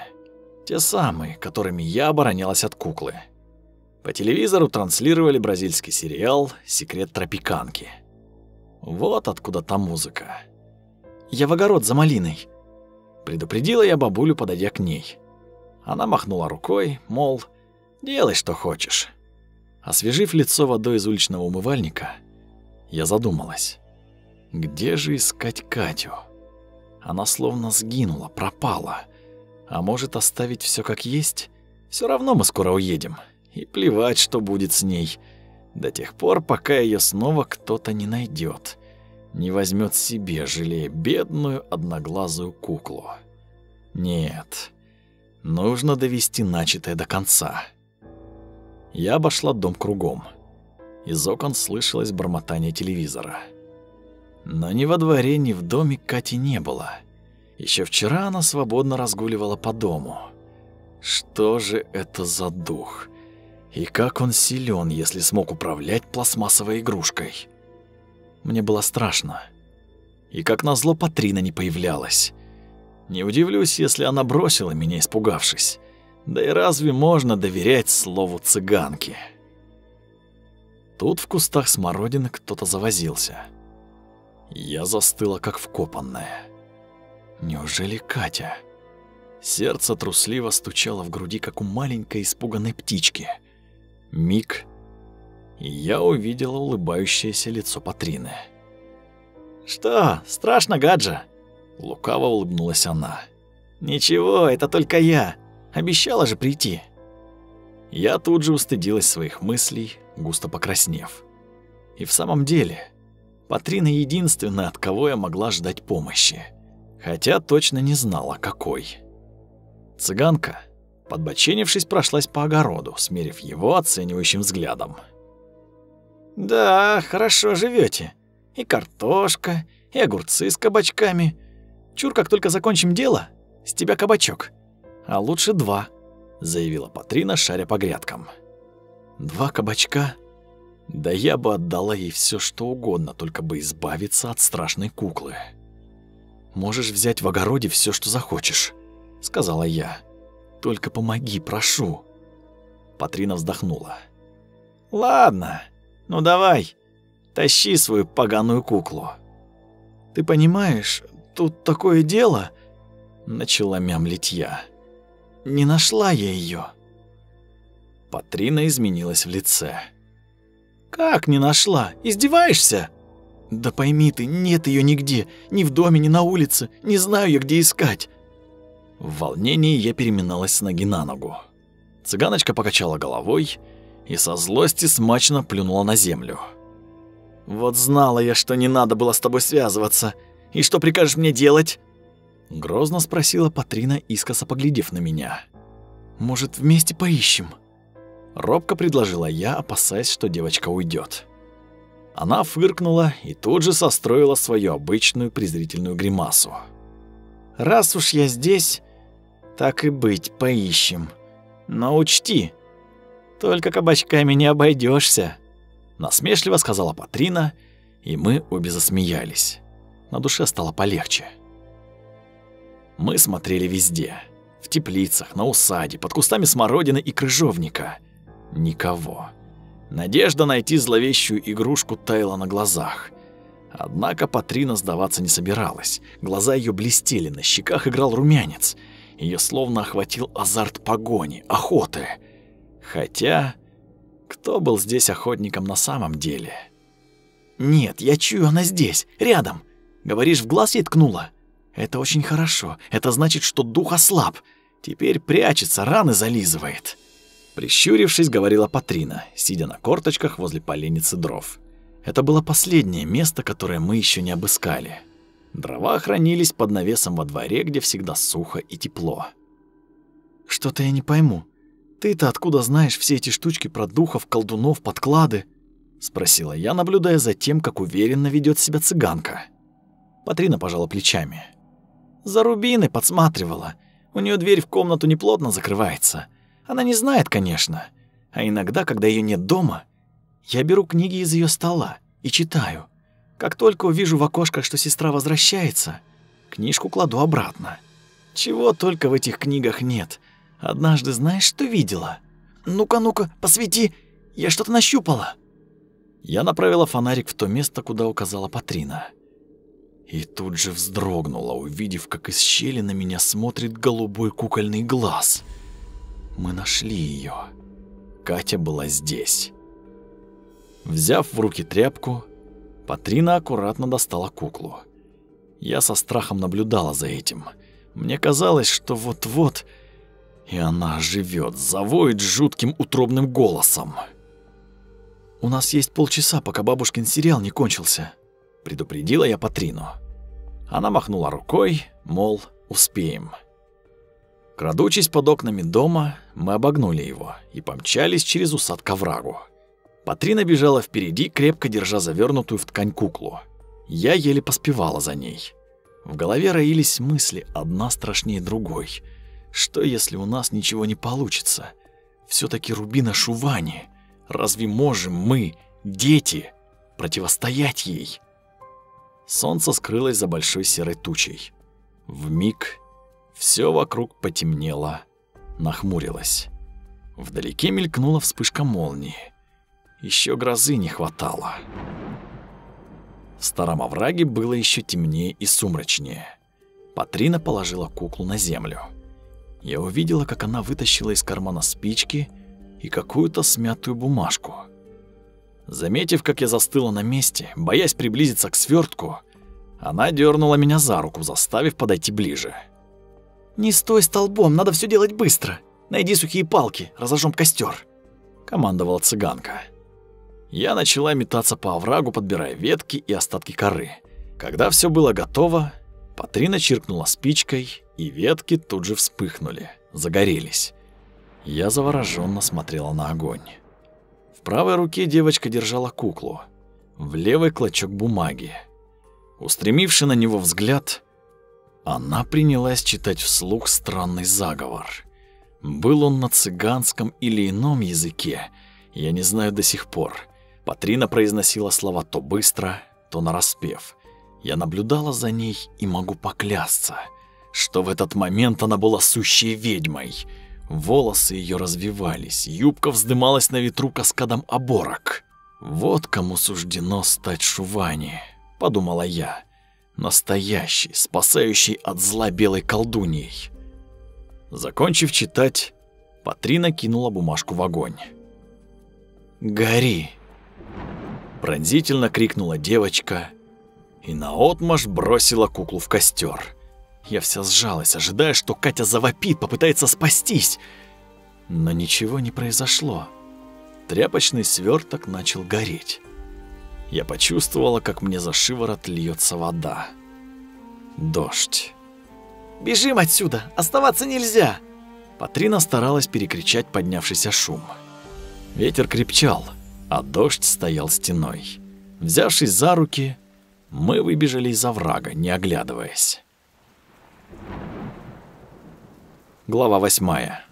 Те самые, которыми я оборонялась от куклы. По телевизору транслировали бразильский сериал «Секрет тропиканки». Вот откуда та музыка. «Я в огород за малиной», — предупредила я бабулю, подойдя к ней. Она махнула рукой, мол, делай, что хочешь. Освежив лицо водой из уличного умывальника, я задумалась. Где же искать Катю? Она словно сгинула, пропала. А может оставить все как есть? Все равно мы скоро уедем. И плевать, что будет с ней. До тех пор, пока ее снова кто-то не найдет, не возьмет себе, жалея бедную одноглазую куклу. Нет, нужно довести начатое до конца. Я обошла дом кругом. Из окон слышалось бормотание телевизора. Но ни во дворе, ни в доме Кати не было. Еще вчера она свободно разгуливала по дому. Что же это за дух? И как он силен, если смог управлять пластмассовой игрушкой? Мне было страшно. И как назло Патрина не появлялась. Не удивлюсь, если она бросила меня, испугавшись. Да и разве можно доверять слову цыганки? Тут в кустах смородины кто-то завозился. Я застыла, как вкопанная. Неужели Катя? Сердце трусливо стучало в груди, как у маленькой испуганной птички. Миг, и я увидела улыбающееся лицо Патрины. «Что, страшно, Гаджа?» Лукаво улыбнулась она. «Ничего, это только я. Обещала же прийти». Я тут же устыдилась своих мыслей, густо покраснев. И в самом деле, Патрина единственная, от кого я могла ждать помощи. Хотя точно не знала, какой. Цыганка, подбоченившись, прошлась по огороду, смерив его оценивающим взглядом. «Да, хорошо живете. И картошка, и огурцы с кабачками. Чур, как только закончим дело, с тебя кабачок. А лучше два, заявила Патрина, шаря по грядкам. Два кабачка? Да я бы отдала ей все, что угодно, только бы избавиться от страшной куклы. Можешь взять в огороде все, что захочешь, сказала я. Только помоги, прошу. Патрина вздохнула. Ладно, ну давай, тащи свою поганую куклу. Ты понимаешь, тут такое дело, начала мямлить я. Не нашла я ее. Патрина изменилась в лице. Как не нашла? Издеваешься? Да пойми ты, нет ее нигде, ни в доме, ни на улице, не знаю я, где искать. В волнении я переминалась с ноги на ногу. Цыганочка покачала головой и со злости смачно плюнула на землю. «Вот знала я, что не надо было с тобой связываться. И что прикажешь мне делать?» Грозно спросила Патрина, искоса поглядев на меня. «Может, вместе поищем?» Робко предложила я, опасаясь, что девочка уйдет. Она фыркнула и тут же состроила свою обычную презрительную гримасу. «Раз уж я здесь, так и быть, поищем. Но учти, только кабачками не обойдешься. насмешливо сказала Патрина, и мы обе засмеялись. На душе стало полегче. Мы смотрели везде. В теплицах, на усаде, под кустами смородины и крыжовника. Никого. Надежда найти зловещую игрушку таяла на глазах. Однако Патрина сдаваться не собиралась. Глаза ее блестели, на щеках играл румянец. Ее словно охватил азарт погони, охоты. Хотя, кто был здесь охотником на самом деле? «Нет, я чую, она здесь, рядом. Говоришь, в глаз ей ткнула?» «Это очень хорошо. Это значит, что дух ослаб. Теперь прячется, раны зализывает». Прищурившись, говорила Патрина, сидя на корточках возле поленницы дров. Это было последнее место, которое мы еще не обыскали. Дрова хранились под навесом во дворе, где всегда сухо и тепло. «Что-то я не пойму. Ты-то откуда знаешь все эти штучки про духов, колдунов, подклады?» — спросила я, наблюдая за тем, как уверенно ведет себя цыганка. Патрина пожала плечами. «За рубины подсматривала. У нее дверь в комнату неплотно закрывается. Она не знает, конечно. А иногда, когда ее нет дома, я беру книги из ее стола и читаю. Как только увижу в окошках, что сестра возвращается, книжку кладу обратно. Чего только в этих книгах нет. Однажды знаешь, что видела? Ну-ка, ну-ка, посвети, я что-то нащупала. Я направила фонарик в то место, куда указала Патрина. И тут же вздрогнула, увидев, как из щели на меня смотрит голубой кукольный глаз — мы нашли ее. Катя была здесь. Взяв в руки тряпку, Патрина аккуратно достала куклу. Я со страхом наблюдала за этим. Мне казалось, что вот-вот и она живет, завоет жутким утробным голосом. «У нас есть полчаса, пока бабушкин сериал не кончился», — предупредила я Патрину. Она махнула рукой, мол, успеем. Крадучись под окнами дома, мы обогнули его и помчались через усад к оврагу. Патрина бежала впереди, крепко держа завернутую в ткань куклу. Я еле поспевала за ней. В голове роились мысли, одна страшнее другой. Что, если у нас ничего не получится? все таки Рубина Шувани. Разве можем мы, дети, противостоять ей? Солнце скрылось за большой серой тучей. В миг все вокруг потемнело, нахмурилось. Вдалеке мелькнула вспышка молнии. Еще грозы не хватало. В старом овраге было еще темнее и сумрачнее. Патрина положила куклу на землю. Я увидела, как она вытащила из кармана спички и какую-то смятую бумажку. Заметив, как я застыла на месте, боясь приблизиться к свертку, она дернула меня за руку, заставив подойти ближе. «Не стой столбом, надо все делать быстро. Найди сухие палки, разожжем костер», — командовала цыганка. Я начала метаться по оврагу, подбирая ветки и остатки коры. Когда все было готово, Патрина чиркнула спичкой, и ветки тут же вспыхнули, загорелись. Я завороженно смотрела на огонь. В правой руке девочка держала куклу. в левый клочок бумаги. Устремивши на него взгляд, она принялась читать вслух странный заговор. Был он на цыганском или ином языке, я не знаю до сих пор. Патрина произносила слова то быстро, то нараспев. Я наблюдала за ней и могу поклясться, что в этот момент она была сущей ведьмой. Волосы ее развивались, юбка вздымалась на ветру каскадом оборок. Вот кому суждено стать Шувани, подумала я. Настоящий, спасающий от зла белой колдуньей. Закончив читать, Патрина кинула бумажку в огонь. «Гори!» Пронзительно крикнула девочка и наотмашь бросила куклу в костер. Я вся сжалась, ожидая, что Катя завопит, попытается спастись. Но ничего не произошло. Тряпочный сверток начал гореть. Я почувствовала, как мне за шиворот льется вода. Дождь. «Бежим отсюда! Оставаться нельзя!» Патрина старалась перекричать поднявшийся шум. Ветер крепчал, а дождь стоял стеной. Взявшись за руки, мы выбежали из оврага, не оглядываясь. Глава восьмая.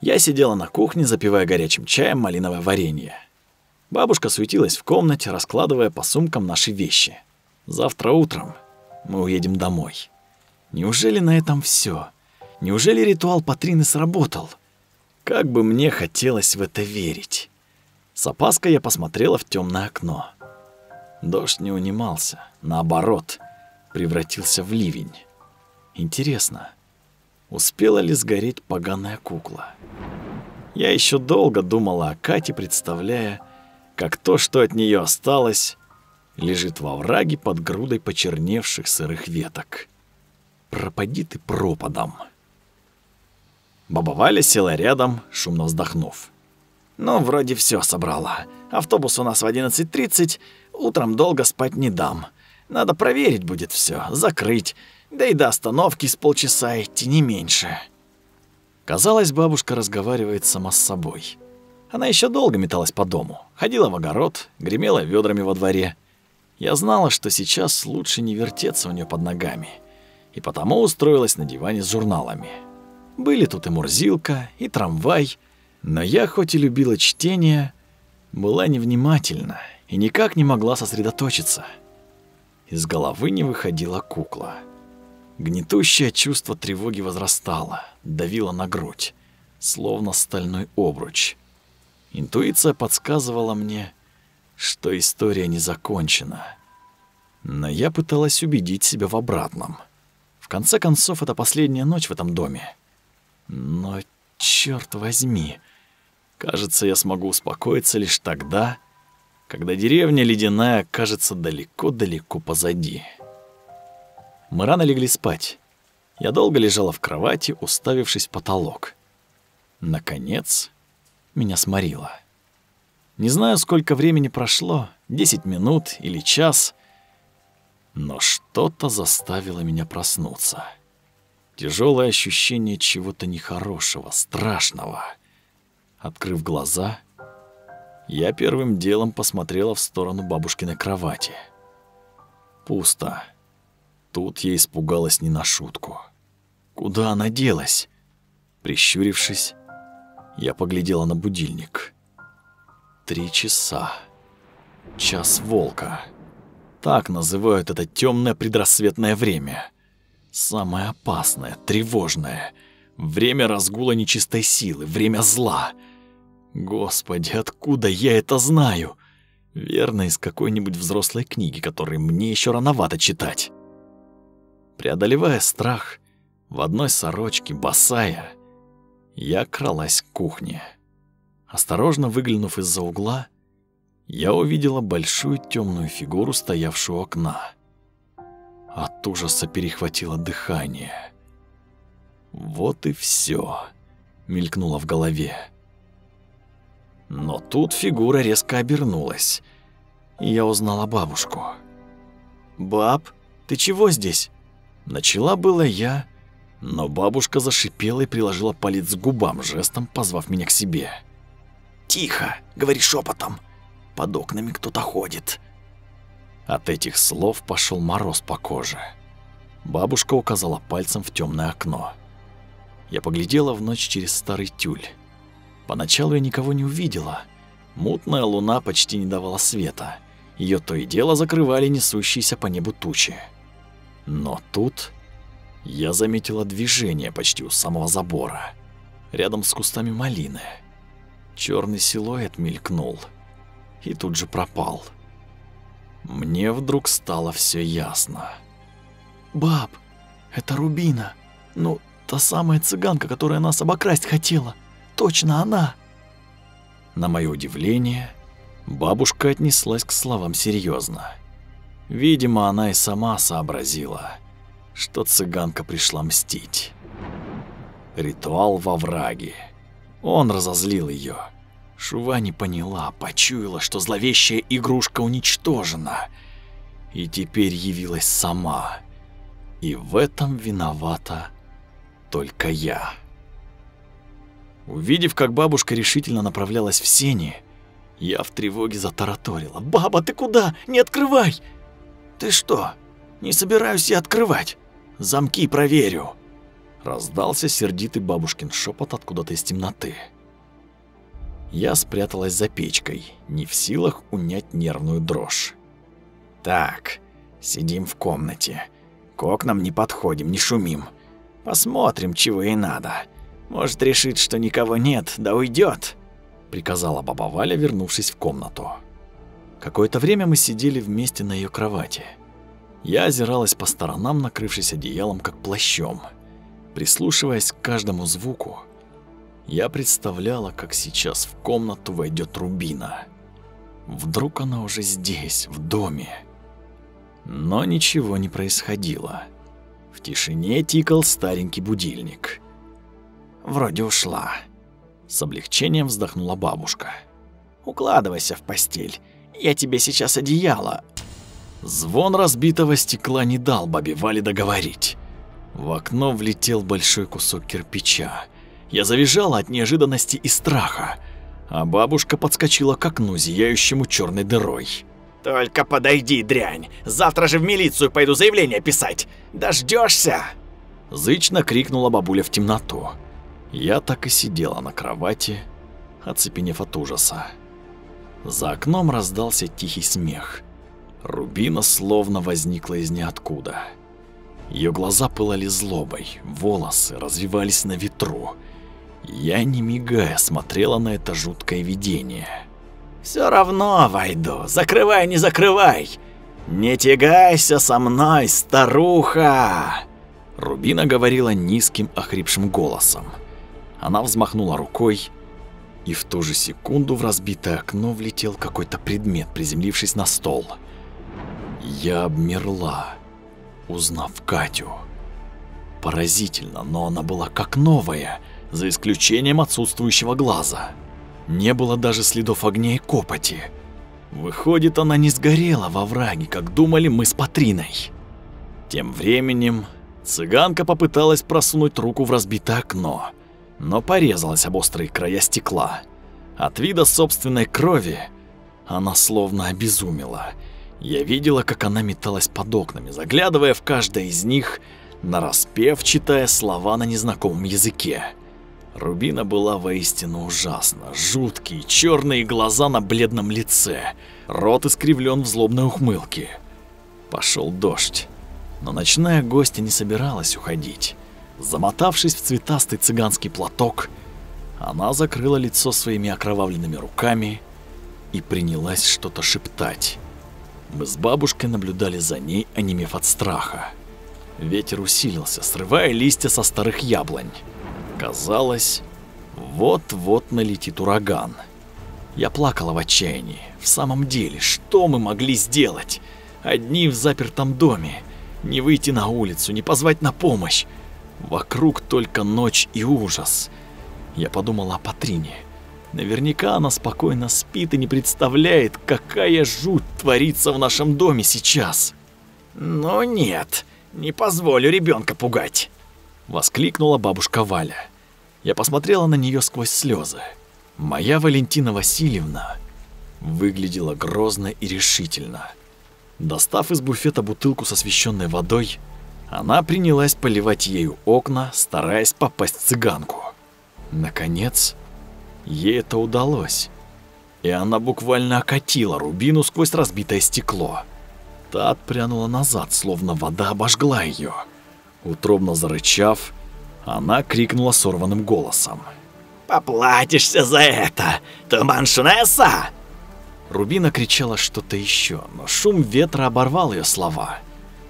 Я сидела на кухне, запивая горячим чаем малиновое варенье. Бабушка суетилась в комнате, раскладывая по сумкам наши вещи. Завтра утром мы уедем домой. Неужели на этом все? Неужели ритуал Патрины сработал? Как бы мне хотелось в это верить. С опаской я посмотрела в темное окно. Дождь не унимался, наоборот, превратился в ливень. Интересно, успела ли сгореть поганая кукла? Я еще долго думала о Кате, представляя, как то, что от нее осталось, лежит во враге под грудой почерневших сырых веток. Пропади ты пропадом. Баба Валя села рядом, шумно вздохнув. «Ну, вроде все собрала. Автобус у нас в 11.30, утром долго спать не дам. Надо проверить будет все, закрыть, да и до остановки с полчаса идти не меньше». Казалось, бабушка разговаривает сама с собой. Она еще долго металась по дому, ходила в огород, гремела ведрами во дворе. Я знала, что сейчас лучше не вертеться у нее под ногами, и потому устроилась на диване с журналами. Были тут и Мурзилка, и трамвай, но я хоть и любила чтение, была невнимательна и никак не могла сосредоточиться. Из головы не выходила кукла. Гнетущее чувство тревоги возрастало, давило на грудь, словно стальной обруч. Интуиция подсказывала мне, что история не закончена. Но я пыталась убедить себя в обратном. В конце концов, это последняя ночь в этом доме. Но, черт возьми, кажется, я смогу успокоиться лишь тогда, когда деревня ледяная кажется далеко-далеко позади. Мы рано легли спать. Я долго лежала в кровати, уставившись в потолок. Наконец, меня сморило. Не знаю, сколько времени прошло, 10 минут или час, но что-то заставило меня проснуться. Тяжелое ощущение чего-то нехорошего, страшного. Открыв глаза, я первым делом посмотрела в сторону бабушкиной кровати. Пусто. Тут я испугалась не на шутку. Куда она делась? Прищурившись, я поглядела на будильник. Три часа. Час волка. Так называют это темное предрассветное время. Самое опасное, тревожное. Время разгула нечистой силы, время зла. Господи, откуда я это знаю? Верно, из какой-нибудь взрослой книги, которой мне еще рановато читать. Преодолевая страх, в одной сорочке, босая, я кралась к кухне. Осторожно выглянув из-за угла, я увидела большую темную фигуру, стоявшую у окна. От ужаса перехватило дыхание. Вот и все, мелькнуло в голове. Но тут фигура резко обернулась, и я узнала бабушку. «Баб, ты чего здесь?» Начала было я, но бабушка зашипела и приложила палец к губам, жестом позвав меня к себе. Тихо, говори шепотом. Под окнами кто-то ходит. От этих слов пошел мороз по коже. Бабушка указала пальцем в темное окно. Я поглядела в ночь через старый тюль. Поначалу я никого не увидела. Мутная луна почти не давала света. Ее то и дело закрывали несущиеся по небу тучи. Но тут я заметила движение почти у самого забора, рядом с кустами малины. Черный силуэт мелькнул и тут же пропал. Мне вдруг стало все ясно. «Баб, это Рубина. Ну, та самая цыганка, которая нас обокрасть хотела. Точно она!» На мое удивление, бабушка отнеслась к словам серьезно. Видимо, она и сама сообразила, что цыганка пришла мстить. Ритуал во враге. Он разозлил ее. Шува не поняла, почуяла, что зловещая игрушка уничтожена, и теперь явилась сама. И в этом виновата только я. Увидев, как бабушка решительно направлялась в сени, я в тревоге затараторила. «Баба, ты куда? Не открывай!» «Ты что? Не собираюсь я открывать. Замки проверю!» Раздался сердитый бабушкин шепот откуда-то из темноты. Я спряталась за печкой, не в силах унять нервную дрожь. «Так, сидим в комнате. К окнам не подходим, не шумим. Посмотрим, чего ей надо. Может, решит, что никого нет, да уйдет, приказала баба Валя, вернувшись в комнату. Какое-то время мы сидели вместе на ее кровати. Я озиралась по сторонам, накрывшись одеялом как плащом. Прислушиваясь к каждому звуку, я представляла, как сейчас в комнату войдет Рубина. Вдруг она уже здесь, в доме. Но ничего не происходило. В тишине тикал старенький будильник. Вроде ушла. С облегчением вздохнула бабушка. Укладывайся в постель. Я тебе сейчас одеяло. Звон разбитого стекла не дал бабе Вале договорить. В окно влетел большой кусок кирпича. Я завизжала от неожиданности и страха, а бабушка подскочила к окну, зияющему черной дырой. «Только подойди, дрянь! Завтра же в милицию пойду заявление писать! Дождешься? Зычно крикнула бабуля в темноту. Я так и сидела на кровати, оцепенев от ужаса. За окном раздался тихий смех. Рубина словно возникла из ниоткуда. Ее глаза пылали злобой, волосы развивались на ветру. Я, не мигая, смотрела на это жуткое видение. Все равно войду, закрывай, не закрывай. Не тягайся со мной, старуха!» Рубина говорила низким, охрипшим голосом. Она взмахнула рукой, и в ту же секунду в разбитое окно влетел какой-то предмет, приземлившись на стол. Я обмерла, узнав Катю. Поразительно, но она была как новая, за исключением отсутствующего глаза. Не было даже следов огня и копоти. Выходит, она не сгорела во враге, как думали мы с Патриной. Тем временем цыганка попыталась просунуть руку в разбитое окно, но порезалась об острые края стекла. От вида собственной крови она словно обезумела. Я видела, как она металась под окнами, заглядывая в каждое из них, нараспев читая слова на незнакомом языке. Рубина была воистину ужасна. Жуткие черные глаза на бледном лице, рот искривлен в злобной ухмылке. Пошел дождь, но ночная гостья не собиралась уходить. Замотавшись в цветастый цыганский платок, она закрыла лицо своими окровавленными руками и принялась что-то шептать. Мы с бабушкой наблюдали за ней, онемев от страха. Ветер усилился, срывая листья со старых яблонь. Казалось, вот-вот налетит ураган. Я плакала в отчаянии. В самом деле, что мы могли сделать? Одни в запертом доме. Не выйти на улицу, не позвать на помощь. Вокруг только ночь и ужас. Я подумала о Патрине. Наверняка она спокойно спит и не представляет, какая жуть творится в нашем доме сейчас. «Ну нет, не позволю ребенка пугать», — воскликнула бабушка Валя. Я посмотрела на нее сквозь слезы. Моя Валентина Васильевна выглядела грозно и решительно. Достав из буфета бутылку с освещенной водой, она принялась поливать ею окна, стараясь попасть в цыганку. Наконец, ей это удалось, и она буквально окатила Рубину сквозь разбитое стекло. Та отпрянула назад, словно вода обожгла ее. Утробно зарычав, она крикнула сорванным голосом. «Поплатишься за это, Туманшнесса!» Рубина кричала что-то еще, но шум ветра оборвал ее слова.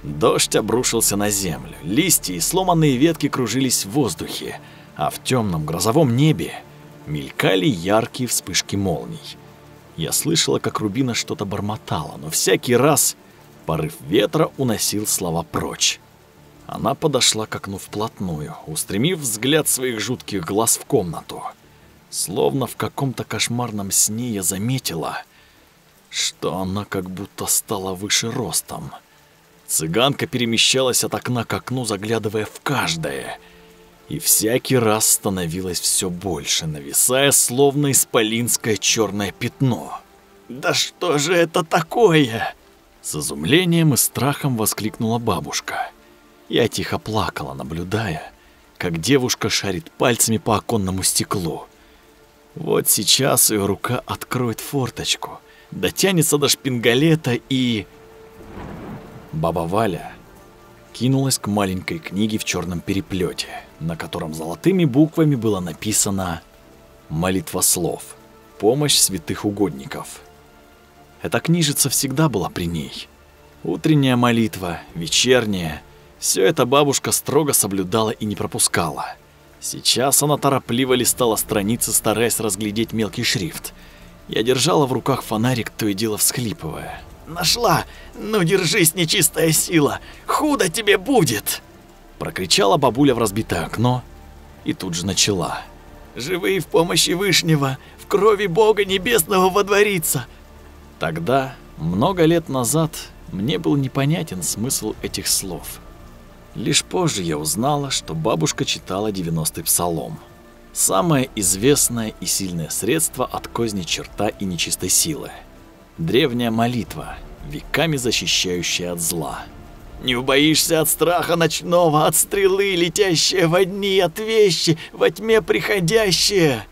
Дождь обрушился на землю, листья и сломанные ветки кружились в воздухе, а в темном грозовом небе мелькали яркие вспышки молний. Я слышала, как Рубина что-то бормотала, но всякий раз порыв ветра уносил слова прочь. Она подошла к окну вплотную, устремив взгляд своих жутких глаз в комнату. Словно в каком-то кошмарном сне я заметила, что она как будто стала выше ростом. Цыганка перемещалась от окна к окну, заглядывая в каждое, и всякий раз становилась все больше, нависая словно исполинское черное пятно. «Да что же это такое?» С изумлением и страхом воскликнула бабушка. Я тихо плакала, наблюдая, как девушка шарит пальцами по оконному стеклу. Вот сейчас ее рука откроет форточку, дотянется до шпингалета и... Баба Валя кинулась к маленькой книге в черном переплете, на котором золотыми буквами было написано «Молитва слов. Помощь святых угодников». Эта книжица всегда была при ней. Утренняя молитва, вечерняя, все это бабушка строго соблюдала и не пропускала. Сейчас она торопливо листала страницы, стараясь разглядеть мелкий шрифт. Я держала в руках фонарик, то и дело всхлипывая. «Нашла! Ну держись, нечистая сила! Худо тебе будет!» Прокричала бабуля в разбитое окно и тут же начала. «Живые в помощи Вышнего, в крови Бога Небесного водворится!» Тогда, много лет назад, мне был непонятен смысл этих слов. Лишь позже я узнала, что бабушка читала 90-й псалом. Самое известное и сильное средство от козни черта и нечистой силы. Древняя молитва, веками защищающая от зла. Не убоишься от страха ночного, от стрелы, летящие во дни, от вещи, во тьме приходящие.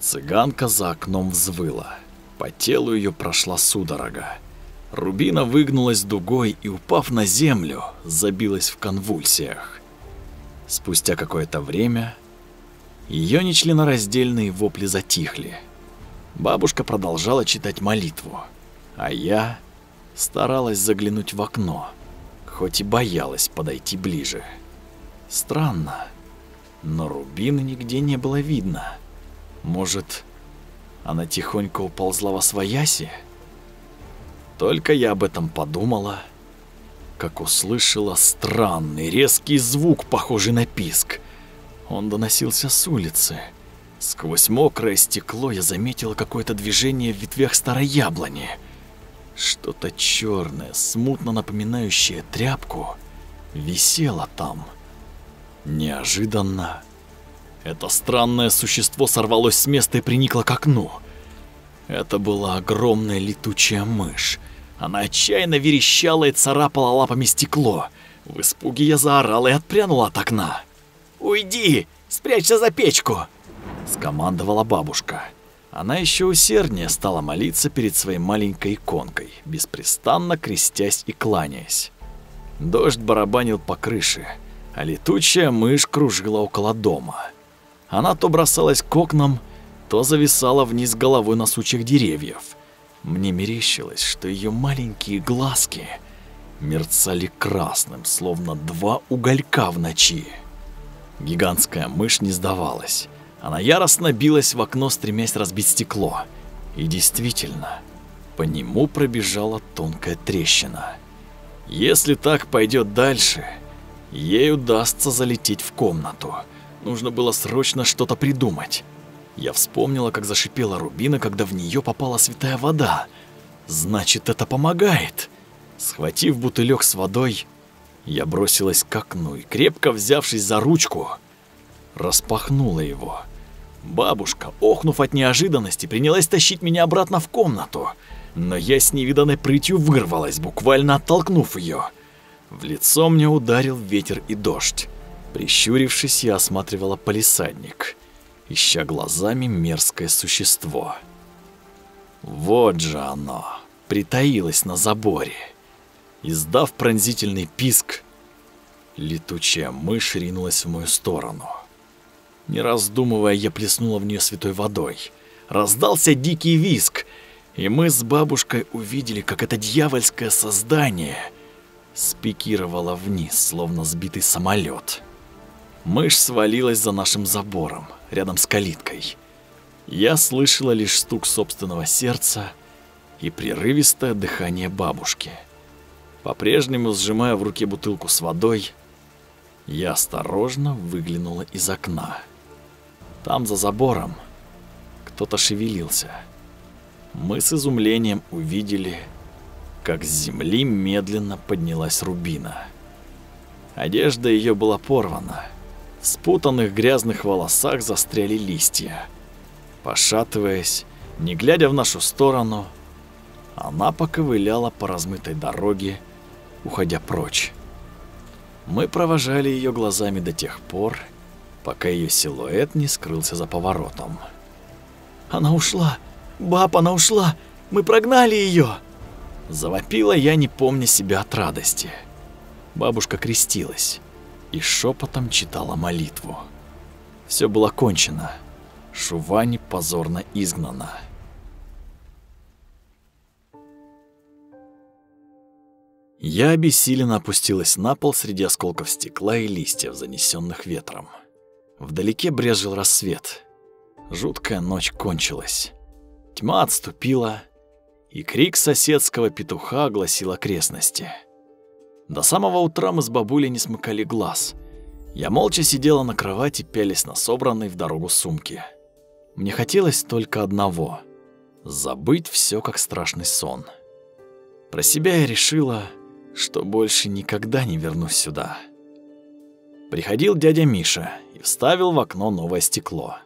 Цыганка за окном взвыла. По телу ее прошла судорога. Рубина выгнулась дугой и, упав на землю, забилась в конвульсиях. Спустя какое-то время ее нечленораздельные вопли затихли. Бабушка продолжала читать молитву, а я старалась заглянуть в окно, хоть и боялась подойти ближе. Странно, но Рубины нигде не было видно. Может, она тихонько уползла во свояси? Только я об этом подумала, как услышала странный резкий звук, похожий на писк. Он доносился с улицы. Сквозь мокрое стекло я заметила какое-то движение в ветвях старой яблони. Что-то черное, смутно напоминающее тряпку, висело там. Неожиданно это странное существо сорвалось с места и приникло к окну. Это была огромная летучая мышь. Она отчаянно верещала и царапала лапами стекло. В испуге я заорала и отпрянула от окна. «Уйди! Спрячься за печку!» Скомандовала бабушка. Она еще усерднее стала молиться перед своей маленькой иконкой, беспрестанно крестясь и кланяясь. Дождь барабанил по крыше, а летучая мышь кружила около дома. Она то бросалась к окнам, то зависала вниз головой на сучьях деревьев – мне мерещилось, что ее маленькие глазки мерцали красным, словно два уголька в ночи. Гигантская мышь не сдавалась. Она яростно билась в окно, стремясь разбить стекло. И действительно, по нему пробежала тонкая трещина. Если так пойдет дальше, ей удастся залететь в комнату. Нужно было срочно что-то придумать. Я вспомнила, как зашипела Рубина, когда в нее попала святая вода. Значит, это помогает. Схватив бутылек с водой, я бросилась к окну и, крепко взявшись за ручку, распахнула его. Бабушка, охнув от неожиданности, принялась тащить меня обратно в комнату, но я с невиданной прытью вырвалась, буквально оттолкнув ее. В лицо мне ударил ветер и дождь. Прищурившись, я осматривала полисадник, ища глазами мерзкое существо. Вот же оно, притаилось на заборе. Издав пронзительный писк, летучая мышь ринулась в мою сторону. Не раздумывая, я плеснула в нее святой водой. Раздался дикий визг, и мы с бабушкой увидели, как это дьявольское создание спикировало вниз, словно сбитый самолет. Мышь свалилась за нашим забором, рядом с калиткой. Я слышала лишь стук собственного сердца и прерывистое дыхание бабушки. По-прежнему сжимая в руке бутылку с водой, я осторожно выглянула из окна. Там за забором кто-то шевелился. Мы с изумлением увидели, как с земли медленно поднялась Рубина. Одежда ее была порвана, в спутанных грязных волосах застряли листья. Пошатываясь, не глядя в нашу сторону, она поковыляла по размытой дороге, уходя прочь. Мы провожали ее глазами до тех пор, пока ее силуэт не скрылся за поворотом. «Она ушла! Баб, она ушла! Мы прогнали ее!» Завопила я, не помня себя от радости. Бабушка крестилась и шепотом читала молитву. Все было кончено. Шувани позорно изгнана. Я обессиленно опустилась на пол среди осколков стекла и листьев, занесенных ветром. Вдалеке брезжил рассвет. Жуткая ночь кончилась. Тьма отступила, и крик соседского петуха огласил окрестности. До самого утра мы с бабулей не смыкали глаз. Я молча сидела на кровати, пялись на собранной в дорогу сумки. Мне хотелось только одного — забыть все как страшный сон. Про себя я решила, что больше никогда не вернусь сюда. Приходил дядя Миша и вставил в окно новое стекло.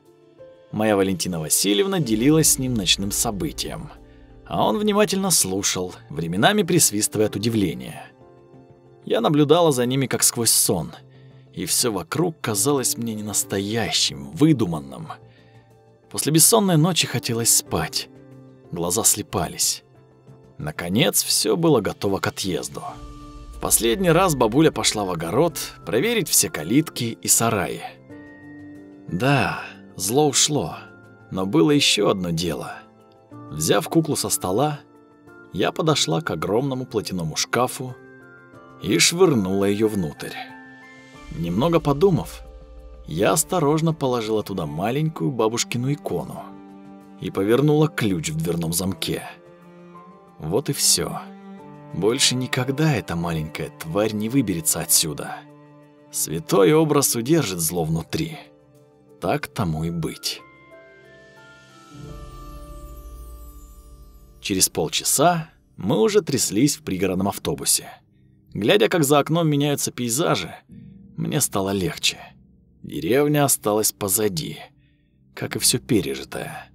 Моя Валентина Васильевна делилась с ним ночным событием, а он внимательно слушал, временами присвистывая от удивления. Я наблюдала за ними как сквозь сон, и все вокруг казалось мне ненастоящим, выдуманным. После бессонной ночи хотелось спать. Глаза слепались. Наконец, все было готово к отъезду. В последний раз бабуля пошла в огород проверить все калитки и сараи. Да, зло ушло, но было еще одно дело. Взяв куклу со стола, я подошла к огромному платяному шкафу и швырнула ее внутрь. Немного подумав, я осторожно положила туда маленькую бабушкину икону и повернула ключ в дверном замке. Вот и все. Больше никогда эта маленькая тварь не выберется отсюда. Святой образ удержит зло внутри. Так тому и быть. Через полчаса мы уже тряслись в пригородном автобусе. Глядя, как за окном меняются пейзажи, мне стало легче. Деревня осталась позади, как и все пережитое.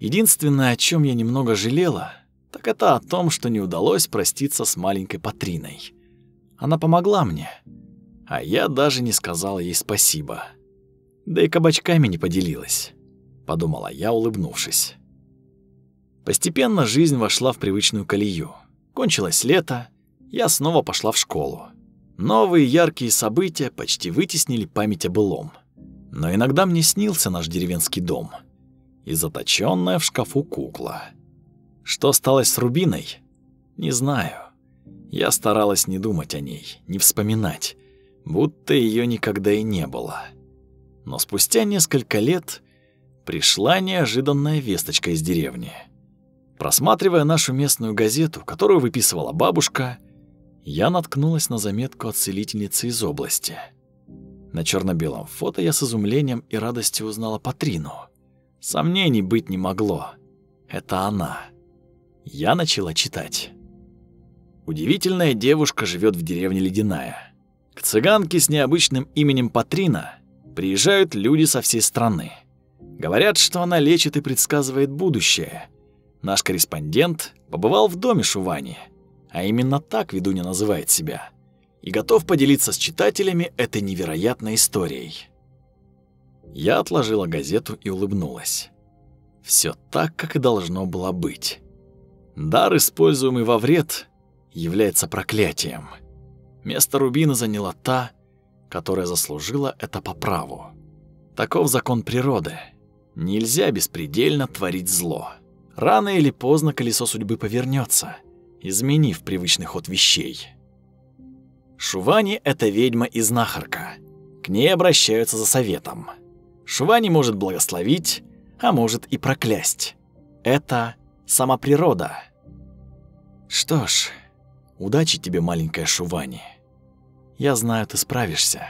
Единственное, о чем я немного жалела, так это о том, что не удалось проститься с маленькой Патриной. Она помогла мне, а я даже не сказала ей спасибо. Да и кабачками не поделилась, подумала я, улыбнувшись. Постепенно жизнь вошла в привычную колею. Кончилось лето, я снова пошла в школу. Новые яркие события почти вытеснили память о былом. Но иногда мне снился наш деревенский дом и заточенная в шкафу кукла. Что стало с Рубиной? Не знаю. Я старалась не думать о ней, не вспоминать, будто ее никогда и не было. Но спустя несколько лет пришла неожиданная весточка из деревни. Просматривая нашу местную газету, которую выписывала бабушка, я наткнулась на заметку от целительницы из области. На черно белом фото я с изумлением и радостью узнала Патрину. Сомнений быть не могло. Это она. Я начала читать. Удивительная девушка живет в деревне Ледяная. К цыганке с необычным именем Патрина приезжают люди со всей страны. Говорят, что она лечит и предсказывает будущее. Наш корреспондент побывал в доме Шувани, а именно так ведунья называет себя, и готов поделиться с читателями этой невероятной историей. Я отложила газету и улыбнулась. Все так, как и должно было быть. Дар, используемый во вред, является проклятием. Место Рубина заняла та, которая заслужила это по праву. Таков закон природы. Нельзя беспредельно творить зло. Рано или поздно колесо судьбы повернется, изменив привычный ход вещей. Шувани — это ведьма и знахарка. К ней обращаются за советом. Шувани может благословить, а может и проклясть. Это сама природа. Что ж, удачи тебе, маленькая Шувани. Я знаю, ты справишься.